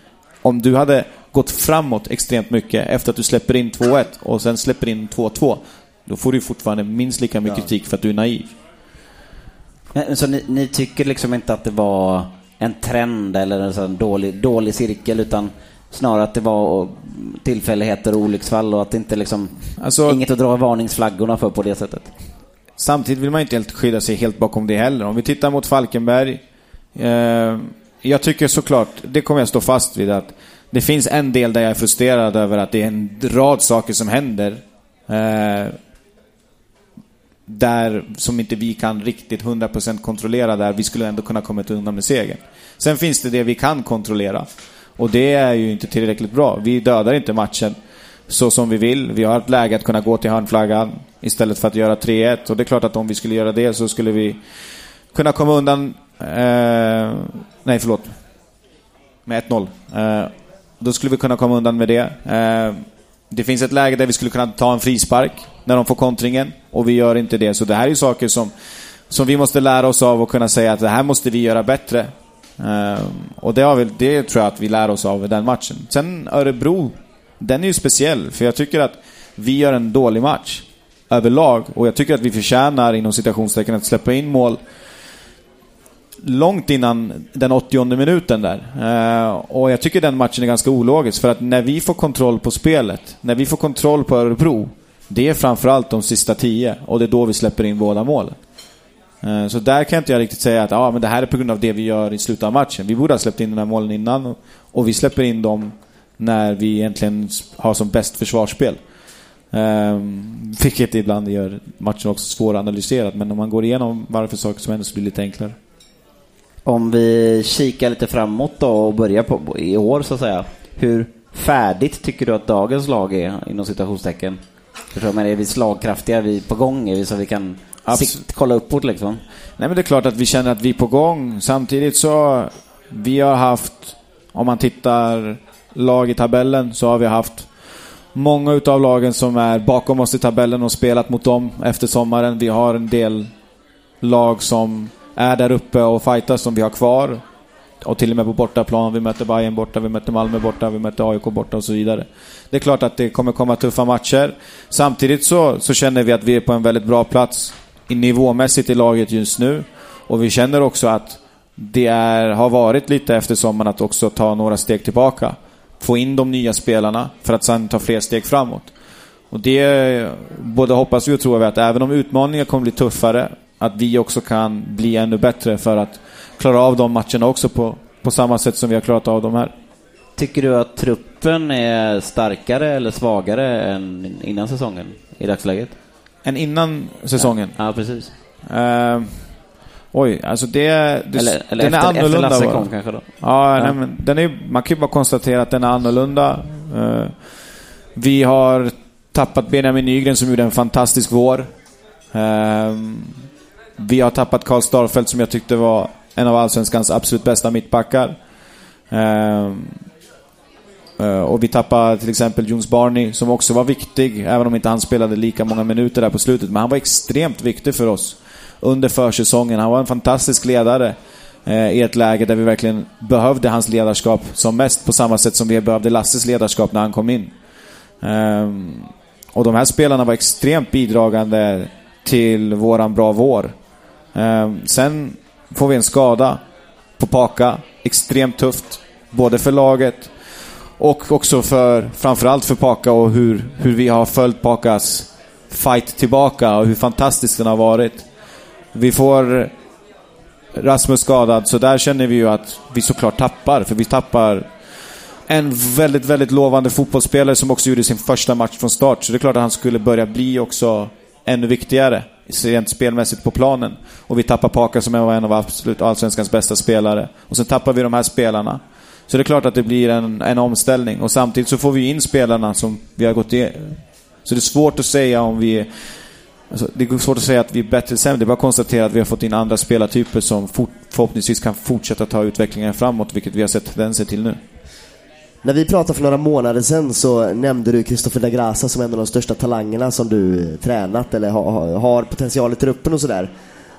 Speaker 2: om du hade gått framåt extremt mycket efter att du släpper in 2-1 och sen släpper in 2-2, då får du fortfarande minst lika mycket kritik för att du är naiv.
Speaker 4: Men, så ni, ni tycker liksom inte att det var en trend eller en sån dålig, dålig cirkel utan snarare att det var tillfälligheter och olycksfall och att det inte liksom...
Speaker 2: Alltså-
Speaker 4: inget att dra varningsflaggorna för på det sättet.
Speaker 2: Samtidigt vill man inte helt skydda sig helt bakom det heller. Om vi tittar mot Falkenberg. Eh, jag tycker såklart, det kommer jag stå fast vid, att det finns en del där jag är frustrerad över att det är en rad saker som händer. Eh, där som inte vi kan riktigt 100% kontrollera där vi skulle ändå kunna komma undan med segern. Sen finns det det vi kan kontrollera. Och det är ju inte tillräckligt bra. Vi dödar inte matchen så som vi vill. Vi har ett läge att kunna gå till hörnflaggan istället för att göra 3-1. Och det är klart att om vi skulle göra det så skulle vi kunna komma undan... Eh, nej, förlåt. Med 1-0. Eh, då skulle vi kunna komma undan med det. Eh, det finns ett läge där vi skulle kunna ta en frispark när de får kontringen och vi gör inte det. Så det här är ju saker som, som vi måste lära oss av och kunna säga att det här måste vi göra bättre. Eh, och det, har vi, det tror jag att vi lär oss av i den matchen. Sen Örebro, den är ju speciell för jag tycker att vi gör en dålig match överlag och jag tycker att vi förtjänar inom citationstecken att släppa in mål långt innan den 80 minuten där. Eh, och jag tycker den matchen är ganska ologisk för att när vi får kontroll på spelet, när vi får kontroll på Örebro, det är framförallt de sista tio och det är då vi släpper in båda målen. Eh, så där kan inte jag riktigt säga att ah, men det här är på grund av det vi gör i slutet av matchen. Vi borde ha släppt in de här målen innan och, vi släpper in dem när vi egentligen har som bäst försvarsspel. Um, vilket ibland gör matchen också svåranalyserad. Men om man går igenom varför saker som händer så blir det lite enklare.
Speaker 4: Om vi kikar lite framåt då och börjar på, i år så att säga. Hur färdigt tycker du att dagens lag är inom citationstecken? Förstår du? Är vi slagkraftiga? Är vi på gång? Är vi så vi kan sikt, kolla uppåt liksom?
Speaker 2: Nej men det är klart att vi känner att vi är på gång. Samtidigt så vi har haft, om man tittar lag i tabellen, så har vi haft många utav lagen som är bakom oss i tabellen och spelat mot dem efter sommaren. Vi har en del lag som är där uppe och fightas som vi har kvar. Och till och med på bortaplan. Vi möter Bayern borta, vi möter Malmö borta, vi möter AIK borta och så vidare. Det är klart att det kommer komma tuffa matcher. Samtidigt så, så känner vi att vi är på en väldigt bra plats nivåmässigt i laget just nu. Och vi känner också att det är, har varit lite efter sommaren att också ta några steg tillbaka. Få in de nya spelarna för att sen ta fler steg framåt. Och det både hoppas vi och tror vi att även om utmaningar kommer bli tuffare, att vi också kan bli ännu bättre för att klara av de matcherna också på, på samma sätt som vi har klarat av de här.
Speaker 4: Tycker du att truppen är starkare eller svagare än innan säsongen i dagsläget?
Speaker 2: Än innan säsongen?
Speaker 4: Ja, precis.
Speaker 2: Uh, oj, alltså det... det
Speaker 4: eller eller
Speaker 2: den
Speaker 4: efter,
Speaker 2: är annorlunda.
Speaker 4: efter Lasse kom kanske då?
Speaker 2: Ja,
Speaker 4: Ja.
Speaker 2: Nej, men den är, man kan ju bara konstatera att den är annorlunda. Eh, vi har tappat Benjamin Nygren som gjorde en fantastisk vår. Eh, vi har tappat Karl Starfelt som jag tyckte var en av Allsvenskans absolut bästa mittbackar. Eh, och vi tappade till exempel Jons Barney som också var viktig, även om inte han spelade lika många minuter där på slutet. Men han var extremt viktig för oss under försäsongen. Han var en fantastisk ledare eh, i ett läge där vi verkligen behövde hans ledarskap som mest på samma sätt som vi behövde Lasses ledarskap när han kom in. Eh, och de här spelarna var extremt bidragande till våran bra vår. Sen får vi en skada på Paka. Extremt tufft. Både för laget och också för, framförallt för Paka och hur, hur vi har följt Pakas fight tillbaka och hur fantastisk den har varit. Vi får Rasmus skadad, så där känner vi ju att vi såklart tappar. För vi tappar en väldigt, väldigt lovande fotbollsspelare som också gjorde sin första match från start. Så det är klart att han skulle börja bli också ännu viktigare rent spelmässigt på planen. Och vi tappar Paka som var en av absolut allsvenskans bästa spelare. Och sen tappar vi de här spelarna. Så det är klart att det blir en, en omställning. Och samtidigt så får vi in spelarna som vi har gått i. Så det är svårt att säga om vi Alltså, det är svårt att säga att vi är bättre eller sämre. Det är bara att konstatera att vi har fått in andra spelartyper som fort, förhoppningsvis kan fortsätta ta utvecklingen framåt, vilket vi har sett tendenser till nu.
Speaker 3: När vi pratade för några månader sedan så nämnde du Kristoffer da Grasa som en av de största talangerna som du eh, tränat eller ha, ha, har potential i truppen och sådär.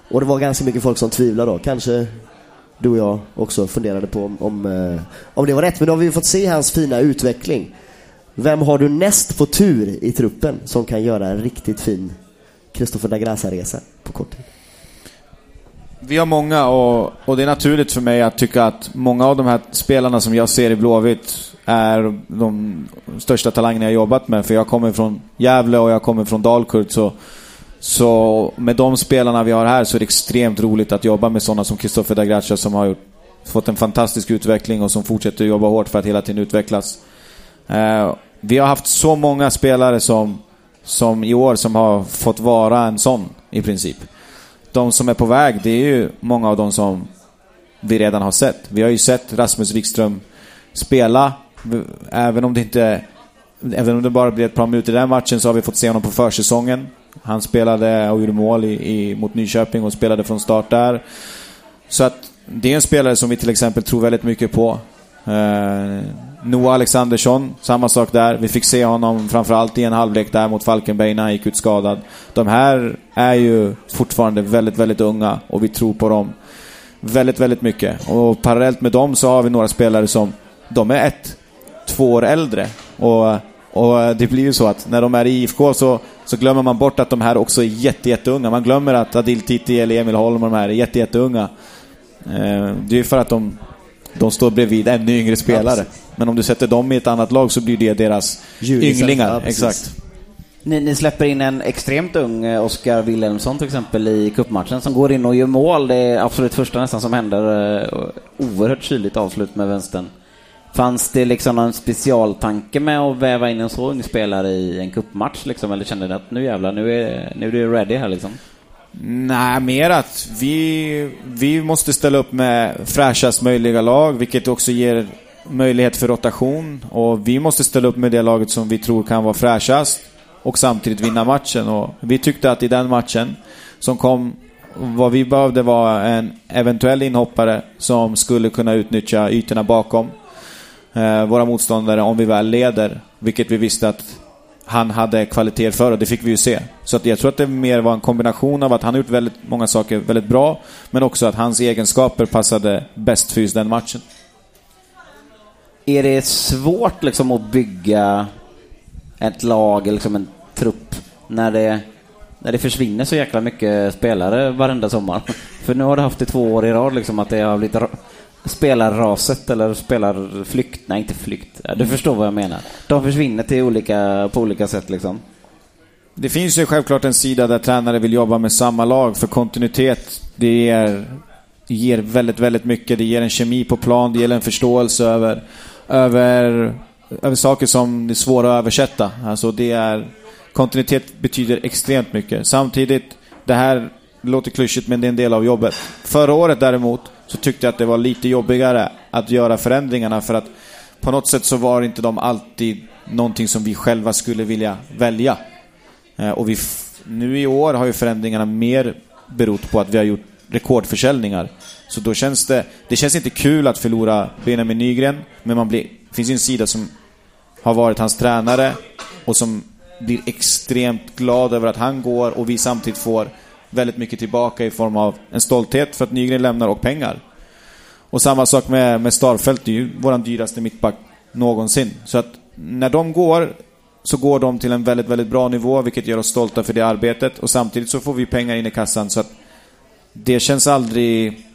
Speaker 3: Och det var ganska mycket folk som tvivlade då. Kanske du och jag också funderade på om, om, eh, om det var rätt. Men då har vi fått se hans fina utveckling. Vem har du näst på tur i truppen som kan göra en riktigt fin Christopher Dagrasa-resa på kort tid?
Speaker 2: Vi har många och, och det är naturligt för mig att tycka att många av de här spelarna som jag ser i Blåvitt är de största talangerna jag jobbat med. För jag kommer från Gävle och jag kommer från Dalkurd. Så, så med de spelarna vi har här så är det extremt roligt att jobba med sådana som Kristoffer Dagracha som har gjort, fått en fantastisk utveckling och som fortsätter jobba hårt för att hela tiden utvecklas. Eh, vi har haft så många spelare som, som i år som har fått vara en sån i princip. De som är på väg, det är ju många av dem som vi redan har sett. Vi har ju sett Rasmus Wikström spela, även om det inte Även om det bara blev ett par minuter i den matchen så har vi fått se honom på försäsongen. Han spelade och gjorde mål i, i, mot Nyköping och spelade från start där. Så att det är en spelare som vi till exempel tror väldigt mycket på. Eh, Noah Alexandersson, samma sak där. Vi fick se honom framförallt i en halvlek där mot Falkenberg när han gick ut skadad. De här är ju fortfarande väldigt, väldigt unga och vi tror på dem väldigt, väldigt mycket. Och parallellt med dem så har vi några spelare som, de är ett, två år äldre. Och, och det blir ju så att när de är i IFK så, så glömmer man bort att de här också är jätte, jätteunga. Man glömmer att Adil Titi eller Emil Holm och de här är jätte, jätteunga. Eh, det är ju för att de de står bredvid ännu yngre spelare. Absolut. Men om du sätter dem i ett annat lag så blir det deras Julis, ynglingar. Ja, exakt.
Speaker 4: Ni, ni, släpper in en extremt ung eh, Oskar Wilhelmsson till exempel i kuppmatchen som går in och gör mål. Det är absolut första nästan som händer. Eh, oerhört kyligt avslut med vänstern. Fanns det liksom någon specialtanke med att väva in en så ung spelare i en kuppmatch liksom? Eller kände ni att nu jävlar, nu är, nu är du ready här liksom?
Speaker 2: Nej, mer att vi, vi måste ställa upp med fräschast möjliga lag, vilket också ger möjlighet för rotation. Och vi måste ställa upp med det laget som vi tror kan vara fräschast och samtidigt vinna matchen. Och vi tyckte att i den matchen som kom, vad vi behövde var en eventuell inhoppare som skulle kunna utnyttja ytorna bakom eh, våra motståndare om vi väl leder. Vilket vi visste att han hade kvaliteter för och det fick vi ju se. Så att jag tror att det mer var en kombination av att han har gjort väldigt många saker väldigt bra, men också att hans egenskaper passade bäst för just den matchen.
Speaker 4: Är det svårt liksom att bygga ett lag, liksom en trupp, när det, när det försvinner så jäkla mycket spelare varenda sommar? [laughs] För nu har du haft det två år i rad, liksom, att det har blivit spelarraset eller spelarflykt. Nej, inte flykt. Du förstår vad jag menar. De försvinner till olika, på olika sätt liksom.
Speaker 2: Det finns ju självklart en sida där tränare vill jobba med samma lag för kontinuitet. Det ger, ger väldigt, väldigt mycket. Det ger en kemi på plan, det ger en förståelse över, över, över saker som är svåra att översätta. Alltså det är, kontinuitet betyder extremt mycket. Samtidigt, det här låter klyschigt men det är en del av jobbet. Förra året däremot så tyckte jag att det var lite jobbigare att göra förändringarna för att på något sätt så var inte de alltid någonting som vi själva skulle vilja välja. Eh, och vi nu i år har ju förändringarna mer berott på att vi har gjort rekordförsäljningar. Så då känns det, det känns inte kul att förlora Benjamin Nygren, men man blir, det finns ju en sida som har varit hans tränare och som blir extremt glad över att han går och vi samtidigt får väldigt mycket tillbaka i form av en stolthet för att Nygren lämnar och pengar. Och samma sak med, med Starfelt, det är ju vår dyraste mittback någonsin. Så att när de går så går de till en väldigt, väldigt bra nivå vilket gör oss stolta för det arbetet och samtidigt så får vi pengar in i kassan så att det känns aldrig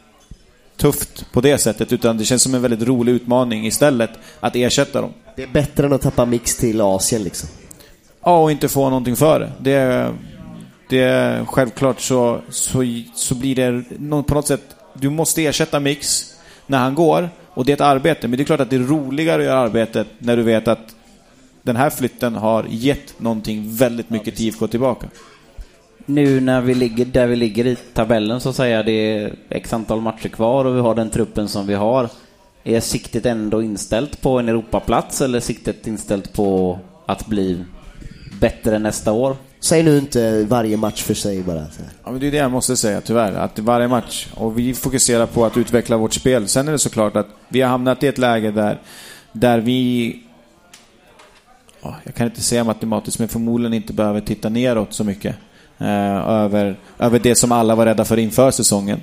Speaker 2: tufft på det sättet utan det känns som en väldigt rolig utmaning istället att ersätta dem.
Speaker 3: Det är bättre än att tappa mix till Asien liksom.
Speaker 2: Ja, och inte få någonting för det. Det, det självklart så, så, så blir det på något sätt, du måste ersätta Mix när han går och det är ett arbete. Men det är klart att det är roligare att göra arbetet när du vet att den här flytten har gett någonting väldigt mycket till IFK tillbaka.
Speaker 4: Nu när vi ligger där vi ligger i tabellen så att säga, det är x antal matcher kvar och vi har den truppen som vi har. Är siktet ändå inställt på en Europaplats eller är siktet inställt på att bli bättre nästa år?
Speaker 3: Säg nu inte varje match för sig bara.
Speaker 2: Ja, men det är det jag måste säga tyvärr. Att varje match. Och vi fokuserar på att utveckla vårt spel. Sen är det såklart att vi har hamnat i ett läge där, där vi... Jag kan inte säga matematiskt, men förmodligen inte behöver titta neråt så mycket. Eh, över, över det som alla var rädda för inför säsongen.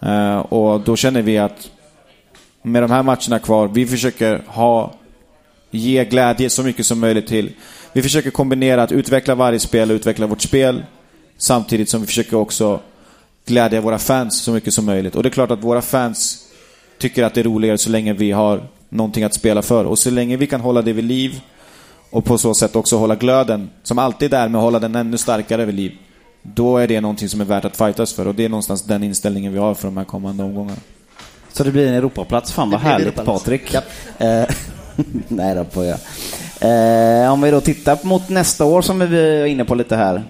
Speaker 2: Eh, och då känner vi att med de här matcherna kvar, vi försöker ha, ge glädje så mycket som möjligt till. Vi försöker kombinera att utveckla varje spel och utveckla vårt spel samtidigt som vi försöker också glädja våra fans så mycket som möjligt. Och det är klart att våra fans tycker att det är roligare så länge vi har någonting att spela för. Och så länge vi kan hålla det vid liv och på så sätt också hålla glöden, som alltid är med att hålla den ännu starkare vid liv. Då är det någonting som är värt att fightas för och det är någonstans den inställningen vi har för de här kommande omgångarna.
Speaker 4: Så det blir en Europaplats. Fan vad härligt. Patrik.
Speaker 3: Ja.
Speaker 4: Eh, [laughs] nej då på jag. Eh, om vi då tittar mot nästa år som vi är inne på lite här.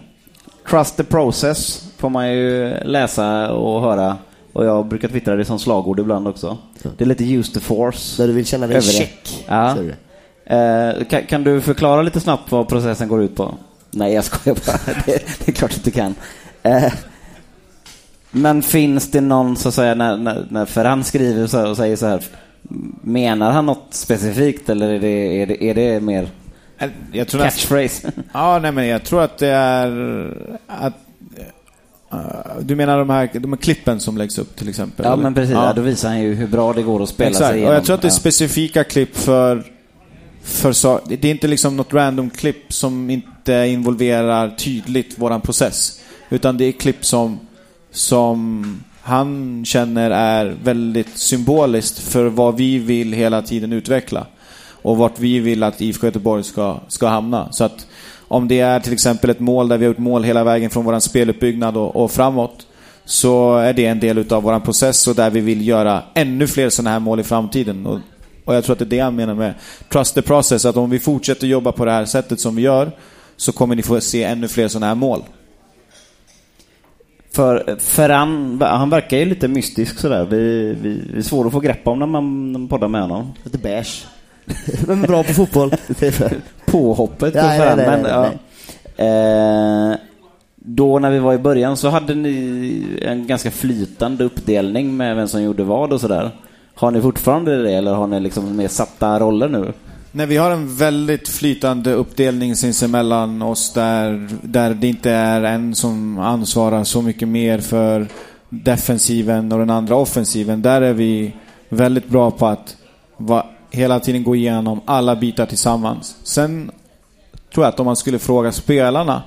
Speaker 4: Trust the process får man ju läsa och höra. Och jag brukar twittra det som slagord ibland också. Det är lite use the force.
Speaker 3: När du vill känna dig check.
Speaker 4: Ja. Eh, kan, kan du förklara lite snabbt vad processen går ut på? Nej, jag skojar bara. [laughs] det, det är klart att du kan. Eh, men finns det någon, så att säga, när, när, när Ferran skriver så och säger så här, menar han något specifikt eller är det, är det, är det mer
Speaker 2: Jag tror
Speaker 4: catchphrase? [laughs]
Speaker 2: Ja, nej men jag tror att det är att eh, du menar de här, de här klippen som läggs upp till exempel?
Speaker 4: ja,
Speaker 2: eller?
Speaker 4: men precis. Ja. Då visar han ju hur bra det går att spela
Speaker 2: Exakt,
Speaker 4: sig
Speaker 2: och
Speaker 4: igenom.
Speaker 2: jag tror att det är
Speaker 4: Ja.
Speaker 2: specifika klipp för, för så, Det är inte liksom något random klipp som inte involverar tydligt våran process. Utan det är klipp som, som han känner är väldigt symboliskt för vad vi vill hela tiden utveckla. Och vart vi vill att IFK Göteborg ska, ska hamna. Så att om det är till exempel ett mål där vi har gjort mål hela vägen från våran speluppbyggnad och, och framåt så är det en del utav vår process och där vi vill göra ännu fler sådana här mål i framtiden. Och, och jag tror att det är det han menar med trust the process, att om vi fortsätter jobba på det här sättet som vi gör så kommer ni få se ännu fler sådana här mål.
Speaker 4: För Ferran, han verkar ju lite mystisk sådär. Vi, vi, det är svårt att få grepp om när man, när man poddar med honom.
Speaker 3: Lite beige. [laughs] Men bra på fotboll. [laughs]
Speaker 4: Påhoppet på
Speaker 3: Nej,
Speaker 4: Ferran.
Speaker 3: nej,
Speaker 4: men,
Speaker 3: nej,
Speaker 4: ja. Eh, då när vi var i början så hade ni en ganska flytande uppdelning med vem som gjorde vad och sådär. Har ni fortfarande det eller har ni liksom mer satta roller nu?
Speaker 2: Nej, vi har en väldigt flytande uppdelning sinsemellan oss där, där det inte är en som ansvarar så mycket mer för defensiven och den andra offensiven. Där är vi väldigt bra på att va, hela tiden gå igenom alla bitar tillsammans. Sen tror jag att om man skulle fråga spelarna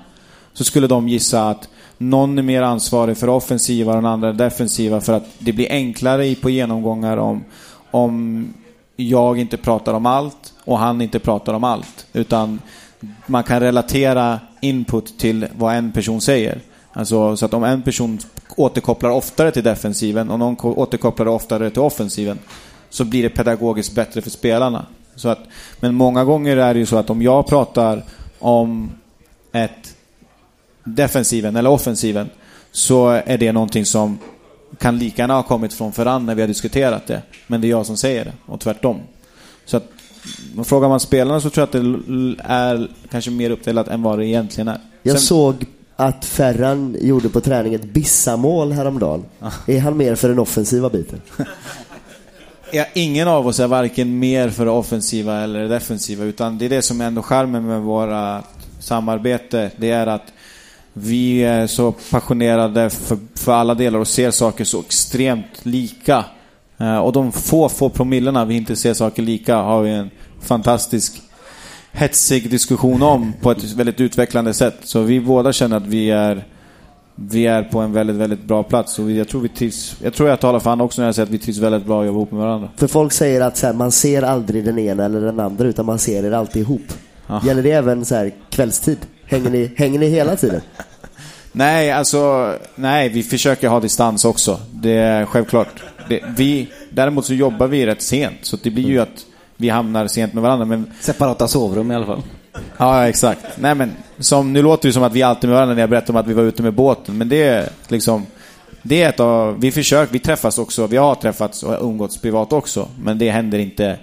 Speaker 2: så skulle de gissa att någon är mer ansvarig för offensiva och den andra defensiva för att det blir enklare på genomgångar om, om jag inte pratar om allt och han inte pratar om allt. Utan man kan relatera input till vad en person säger. Alltså, så att om en person återkopplar oftare till defensiven och någon återkopplar oftare till offensiven så blir det pedagogiskt bättre för spelarna. Så att, men många gånger är det ju så att om jag pratar om ett defensiven eller offensiven så är det någonting som kan lika gärna ha kommit från Ferran när vi har diskuterat det. Men det är jag som säger det och tvärtom. Så att frågar man spelarna så tror jag att det är kanske mer uppdelat än vad det egentligen är.
Speaker 3: Jag
Speaker 2: Sen-
Speaker 3: såg att Ferran gjorde på träning ett bissamål häromdagen. Är han mer för den offensiva biten? [laughs]
Speaker 2: Ja, ingen av oss är varken mer för det offensiva eller det defensiva utan det är det som är ändå charmen med våra samarbete. Det är att vi är så passionerade för, för alla delar och ser saker så extremt lika. Eh, Och de få, få promillerna vi inte ser saker lika har vi en fantastisk hetsig diskussion om på ett väldigt utvecklande sätt. Så vi båda känner att vi är vi är på en väldigt, väldigt bra plats och jag tror vi trivs, jag tror jag talar för han också när jag säger att vi trivs väldigt bra att jobba ihop med varandra.
Speaker 3: För folk säger att här, man ser aldrig den ena eller den andra utan man ser er alltid ihop.
Speaker 2: Ja.
Speaker 3: Gäller det även så här kvällstid? Hänger ni, hänger ni hela tiden? [laughs]
Speaker 2: Nej, alltså, nej, vi försöker ha distans också. Det är självklart. Det, vi, däremot så jobbar vi rätt sent, så det blir ju att vi hamnar sent med varandra. Men,
Speaker 4: Separata sovrum i alla fall.
Speaker 2: ja, exakt. Nej, men som, nu låter det som att vi alltid är med varandra när jag berättar om att vi var ute med båten, men det är liksom det är ett av, vi försöker, vi träffas också, vi har träffats och umgåtts privat också, men det händer inte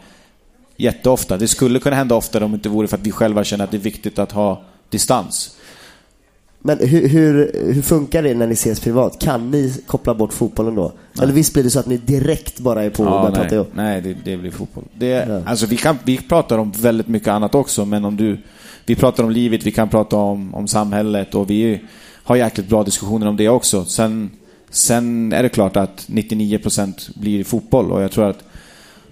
Speaker 2: jätteofta. Det skulle kunna hända oftare om det inte vore för att vi själva känner att det är viktigt att ha distans.
Speaker 3: Men hur, hur, hur funkar det när ni ses privat? Kan ni koppla bort fotbollen då? Eller visst blir det så att ni direkt bara är på och
Speaker 2: Ja,
Speaker 3: börjar prata
Speaker 2: nej,
Speaker 3: ihop?
Speaker 2: nej det, det blir fotboll. Det,
Speaker 3: Ja.
Speaker 2: alltså, vi, kan, vi pratar om väldigt mycket annat också, men om du... Vi pratar om livet, vi kan prata om, om samhället och vi har jäkligt bra diskussioner om det också. Sen Sen är det klart att 99% blir fotboll och jag tror att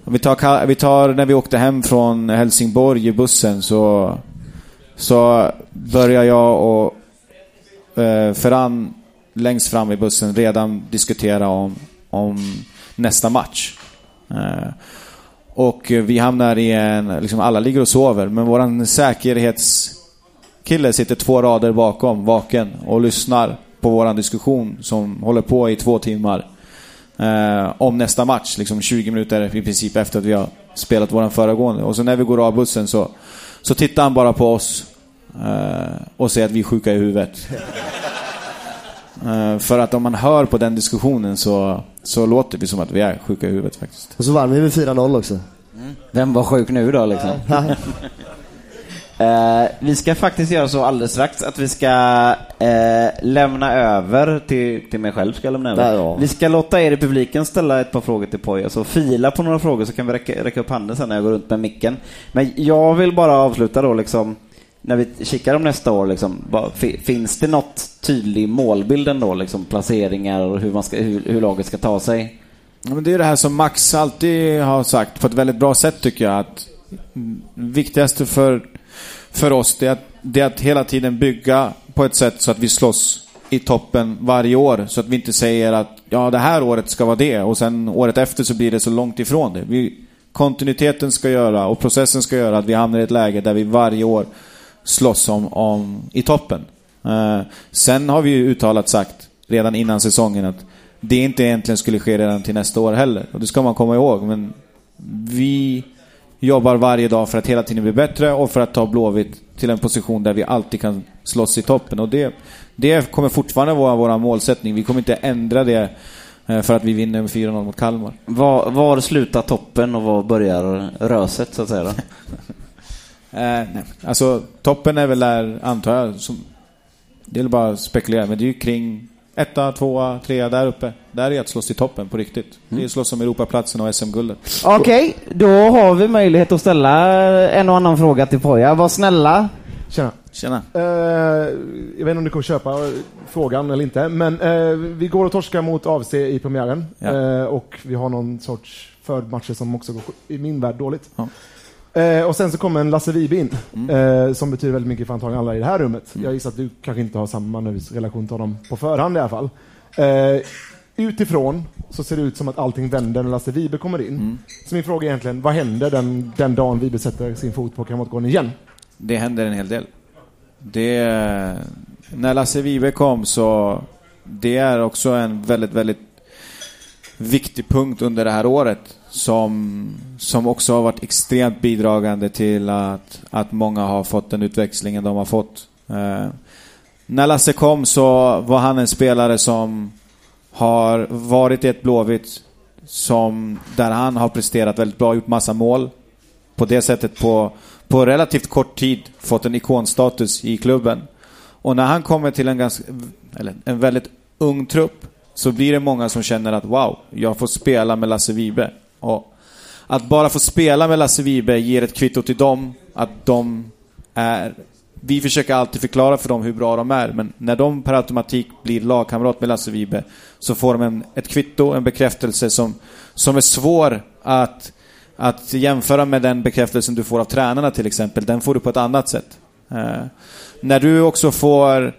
Speaker 2: om vi tar, vi tar när vi åkte hem från Helsingborg i bussen så, så börjar jag och eh, Ferran längst fram i bussen redan diskutera om, om nästa match. Eh, och vi hamnar i en, liksom alla ligger och sover, men våran säkerhetskille sitter två rader bakom, vaken, och lyssnar på våran diskussion som håller på i två timmar. Eh, om nästa match, liksom 20 minuter i princip efter att vi har spelat våran föregående. Och så när vi går av bussen så, så tittar han bara på oss och säger att vi är sjuka i huvudet. Eh, för att om man hör på den diskussionen så, så låter vi som att vi är sjuka i huvudet faktiskt.
Speaker 3: Och så vann vi med 4-0 också.
Speaker 4: Vem var sjuk nu då liksom? [laughs] Eh, vi ska faktiskt göra så alldeles strax att vi ska eh, lämna över till, till mig själv. Ska jag lämna över.
Speaker 3: Ja, ja.
Speaker 4: Vi ska låta er i publiken ställa ett par frågor till Poya, så fila på några frågor så kan vi räcka, räcka upp handen sen när jag går runt med micken. Men jag vill bara avsluta då liksom, när vi kikar om nästa år, liksom, bara, finns det något tydlig målbild ändå, liksom, placeringar och hur, man ska, hur, hur laget ska ta sig?
Speaker 2: Ja, men det är det här som Max alltid har sagt på ett väldigt bra sätt tycker jag. Att viktigaste för, för oss det är, att, det är att hela tiden bygga på ett sätt så att vi slåss i toppen varje år. Så att vi inte säger att ja, det här året ska vara det och sen året efter så blir det så långt ifrån det. Vi, kontinuiteten ska göra och processen ska göra att vi hamnar i ett läge där vi varje år slåss om, om i toppen. Eh, sen har vi ju uttalat sagt redan innan säsongen att det inte egentligen skulle ske redan till nästa år heller. Och det ska man komma ihåg. Men vi jobbar varje dag för att hela tiden bli bättre och för att ta Blåvitt till en position där vi alltid kan slåss i toppen. Och det, det kommer fortfarande vara vår målsättning. Vi kommer inte ändra det eh, för att vi vinner med 4-0 mot Kalmar.
Speaker 4: Var, var slutar toppen och var börjar röset så att säga? [laughs]
Speaker 2: Eh, nej. Alltså, toppen är väl där, antar jag, som, det är bara att spekulera, men det är ju kring etta, tvåa, trea där uppe. Där är att slåss i toppen på riktigt. Det är att slåss om Europaplatsen och SM-guldet.
Speaker 4: Okej, då har vi möjlighet att ställa en och annan fråga till Poja. Var snälla.
Speaker 5: Tjena.
Speaker 2: Tjena.
Speaker 5: Eh, jag vet inte om du kommer köpa frågan eller inte, men eh, vi går och torskar mot AFC i premiären.
Speaker 2: Ja.
Speaker 5: Eh, och vi har någon sorts förmatcher som också går i min värld dåligt.
Speaker 2: Ja.
Speaker 5: Eh, och sen så kommer en Lasse Vibe in,
Speaker 2: Mm.
Speaker 5: eh, som betyder väldigt mycket för antagligen alla i det här rummet. Jag gissar att du kanske inte har samma relation till honom på förhand i alla fall. Eh, utifrån så ser det ut som att allting vänder när Lasse Vibe kommer in.
Speaker 2: Mm.
Speaker 5: Så min fråga är egentligen, vad händer den, den dagen Vibe sätter sin fot på Kamratgården igen?
Speaker 2: Det händer en hel del. Det, när Lasse Vibe kom så det är också en väldigt, väldigt viktig punkt under det här året som, som också har varit extremt bidragande till att, att många har fått den utväxlingen de har fått. Eh, när Lasse kom så var han en spelare som har varit i ett Blåvitt som, där han har presterat väldigt bra, gjort massa mål. På det sättet på, på relativt kort tid fått en ikonstatus i klubben. Och när han kommer till en, ganska, eller en väldigt ung trupp så blir det många som känner att wow, jag får spela med Lasse Vibe. Och att bara få spela med Lasse Vibe ger ett kvitto till dem att de är... Vi försöker alltid förklara för dem hur bra de är, men när de per automatik blir lagkamrat med Lasse Vibe så får de en, ett kvitto, en bekräftelse som, som är svår att, att jämföra med den bekräftelsen du får av tränarna till exempel. Den får du på ett annat sätt. Eh, när du också får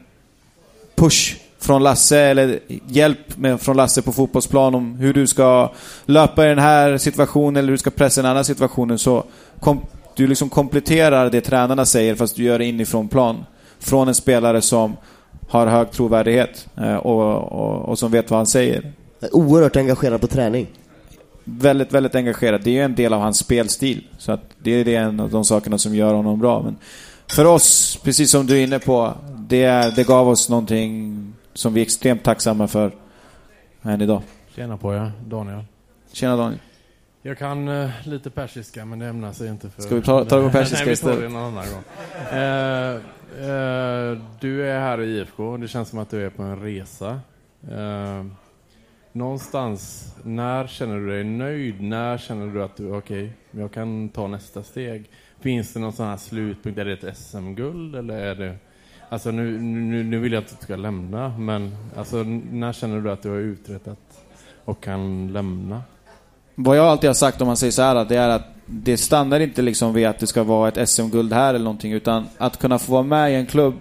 Speaker 2: push från Lasse eller hjälp med, från Lasse på fotbollsplan om hur du ska löpa i den här situationen eller hur du ska pressa i den andra situationen så kom, du liksom kompletterar det tränarna säger fast du gör det inifrån plan. Från en spelare som har hög trovärdighet eh, och, och, och som vet vad han säger.
Speaker 3: Oerhört engagerad på träning.
Speaker 2: Väldigt, väldigt engagerad. Det är ju en del av hans spelstil. Så att det är en av de sakerna som gör honom bra. Men för oss, precis som du är inne på, det, det gav oss någonting som vi är extremt tacksamma för än idag.
Speaker 6: Tjena på er, Daniel.
Speaker 2: Tjena Daniel.
Speaker 6: Jag kan eh, lite persiska men det ämnar sig inte för...
Speaker 2: Ska vi ta- ta det på persiska
Speaker 6: Nej, vi tar det
Speaker 2: istället?
Speaker 6: en annan gång. Eh, eh, du är här i IFK, det känns som att du är på en resa. Någonstans, när känner du dig nöjd? När känner du att du, okej, jag kan ta nästa steg? Finns det någon sån här slutpunkt? Är det ett SM-guld eller är det Alltså nu, nu, nu vill jag att du ska lämna, men alltså, när känner du att du har uträttat och kan lämna?
Speaker 2: Vad jag alltid har sagt om man säger så här, det är att det stannar inte liksom vid att det ska vara ett SM-guld här eller någonting, utan att kunna få vara med i en klubb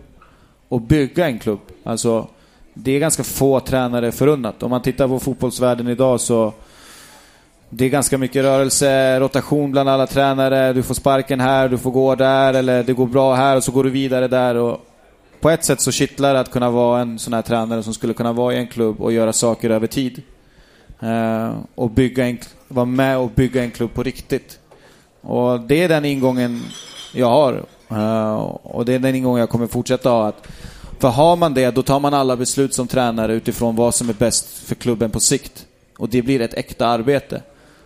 Speaker 2: och bygga en klubb. Alltså, det är ganska få tränare förunnat. Om man tittar på fotbollsvärlden idag så det är ganska mycket rörelse, rotation bland alla tränare. Du får sparken här, du får gå där, eller det går bra här och så går du vidare där. Och på ett sätt så kittlar det att kunna vara en sån här tränare som skulle kunna vara i en klubb och göra saker över tid. Eh, och bygga en, vara med och bygga en klubb på riktigt. Och det är den ingången jag har. Eh, och det är den ingången jag kommer fortsätta ha. Att, för har man det, då tar man alla beslut som tränare utifrån vad som är bäst för klubben på sikt. Och det blir ett äkta arbete.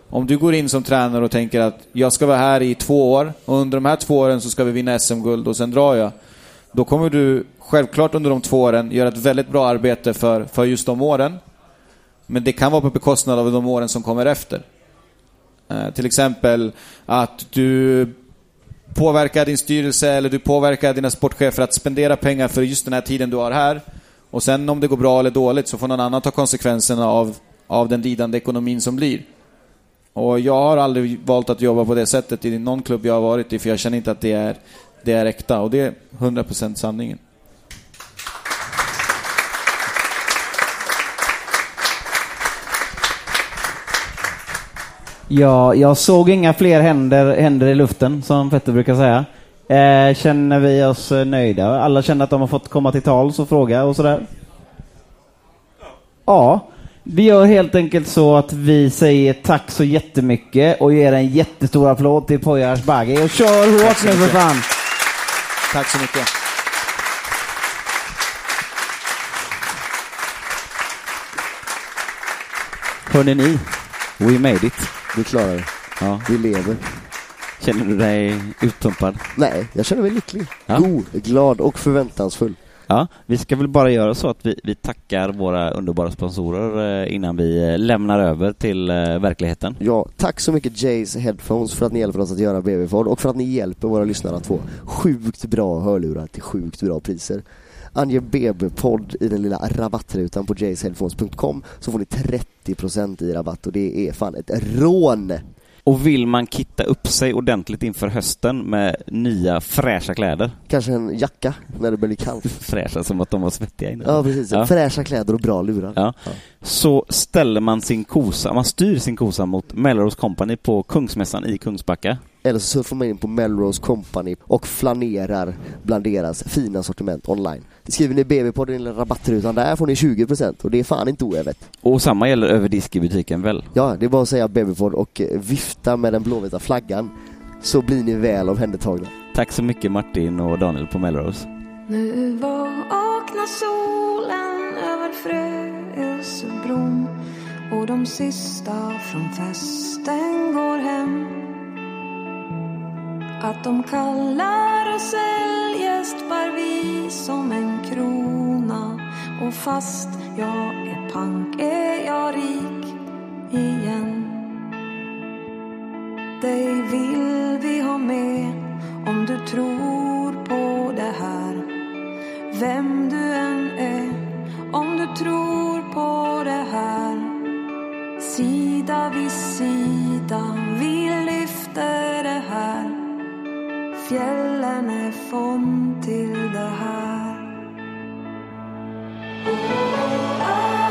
Speaker 2: Om du går in som tränare och tänker att jag ska vara här i två år och under de här två åren så ska vi vinna SM-guld och sen drar jag. Då kommer du självklart under de två åren göra ett väldigt bra arbete för, för just de åren. Men det kan vara på bekostnad av de åren som kommer efter. Eh, till exempel att du påverkar din styrelse eller du påverkar dina sportchefer att spendera pengar för just den här tiden du har här. Och sen om det går bra eller dåligt så får någon annan ta konsekvenserna av, av den lidande ekonomin som blir. Och jag har aldrig valt att jobba på det sättet i någon klubb jag har varit i för jag känner inte att det är, det är äkta och det är 100% sanningen.
Speaker 4: Ja, jag såg inga fler händer, händer i luften, som Petter brukar säga. Eh, känner vi oss eh, nöjda? Alla känner att de har fått komma till tals och fråga och sådär? Ja, vi gör helt enkelt så att vi säger tack så jättemycket och ger en jättestor applåd till Poya Ashbagi och kör hårt nu för fan!
Speaker 2: Tack så mycket.
Speaker 4: Hörni ni, we made it.
Speaker 3: Vi klarar det.
Speaker 4: Ja.
Speaker 3: Vi lever.
Speaker 4: Känner du dig utpumpad?
Speaker 3: Nej, jag känner mig lycklig.
Speaker 4: Ja.
Speaker 3: God, glad och förväntansfull.
Speaker 4: Ja, vi ska väl bara göra så att vi, vi tackar våra underbara sponsorer eh, innan vi eh, lämnar över till eh, verkligheten.
Speaker 3: Ja, tack så mycket Jays Headphones för att ni hjälper oss att göra BB-podd och för att ni hjälper våra lyssnare att få sjukt bra hörlurar till sjukt bra priser. Ange BB-podd i den lilla rabattrutan på jaysheadphones.com så får ni 30% i rabatt och det är fan ett rån!
Speaker 4: Och vill man kitta upp sig ordentligt inför hösten med nya fräscha kläder,
Speaker 3: Kanske en jacka när det blir kallt. [laughs]
Speaker 4: fräscha som att de var svettiga innan.
Speaker 3: Ja precis,
Speaker 4: Ja.
Speaker 3: fräscha kläder och bra lurar.
Speaker 4: Ja. Så ställer man sin kosa, man styr sin kosa mot Melrose Company på Kungsmässan i Kungsbacka.
Speaker 3: Eller så surfar man in på Melrose Company och flanerar bland deras fina sortiment online. Skriver ni BB-podd i den lilla rabattrutan där får ni 20% och det är fan inte oävet.
Speaker 4: Och samma gäller över disk i butiken väl?
Speaker 3: Ja, det är bara att säga BB-podd och eh, vifta med den blåvita flaggan så blir ni väl omhändertagna.
Speaker 4: Tack så mycket Martin och Daniel på Melrose.
Speaker 7: Nu vaknar solen över Fröelsebron och de sista från festen går hem. Att de kallar oss eljest var vi som en krona och fast jag är pank är jag rik igen. Dig vill vi ha med om du tror på det här. Vem du än är, om du tror på det här. Sida vid sida, vi lyfter det här. Fjällen är fond till det här. Oh, oh, oh.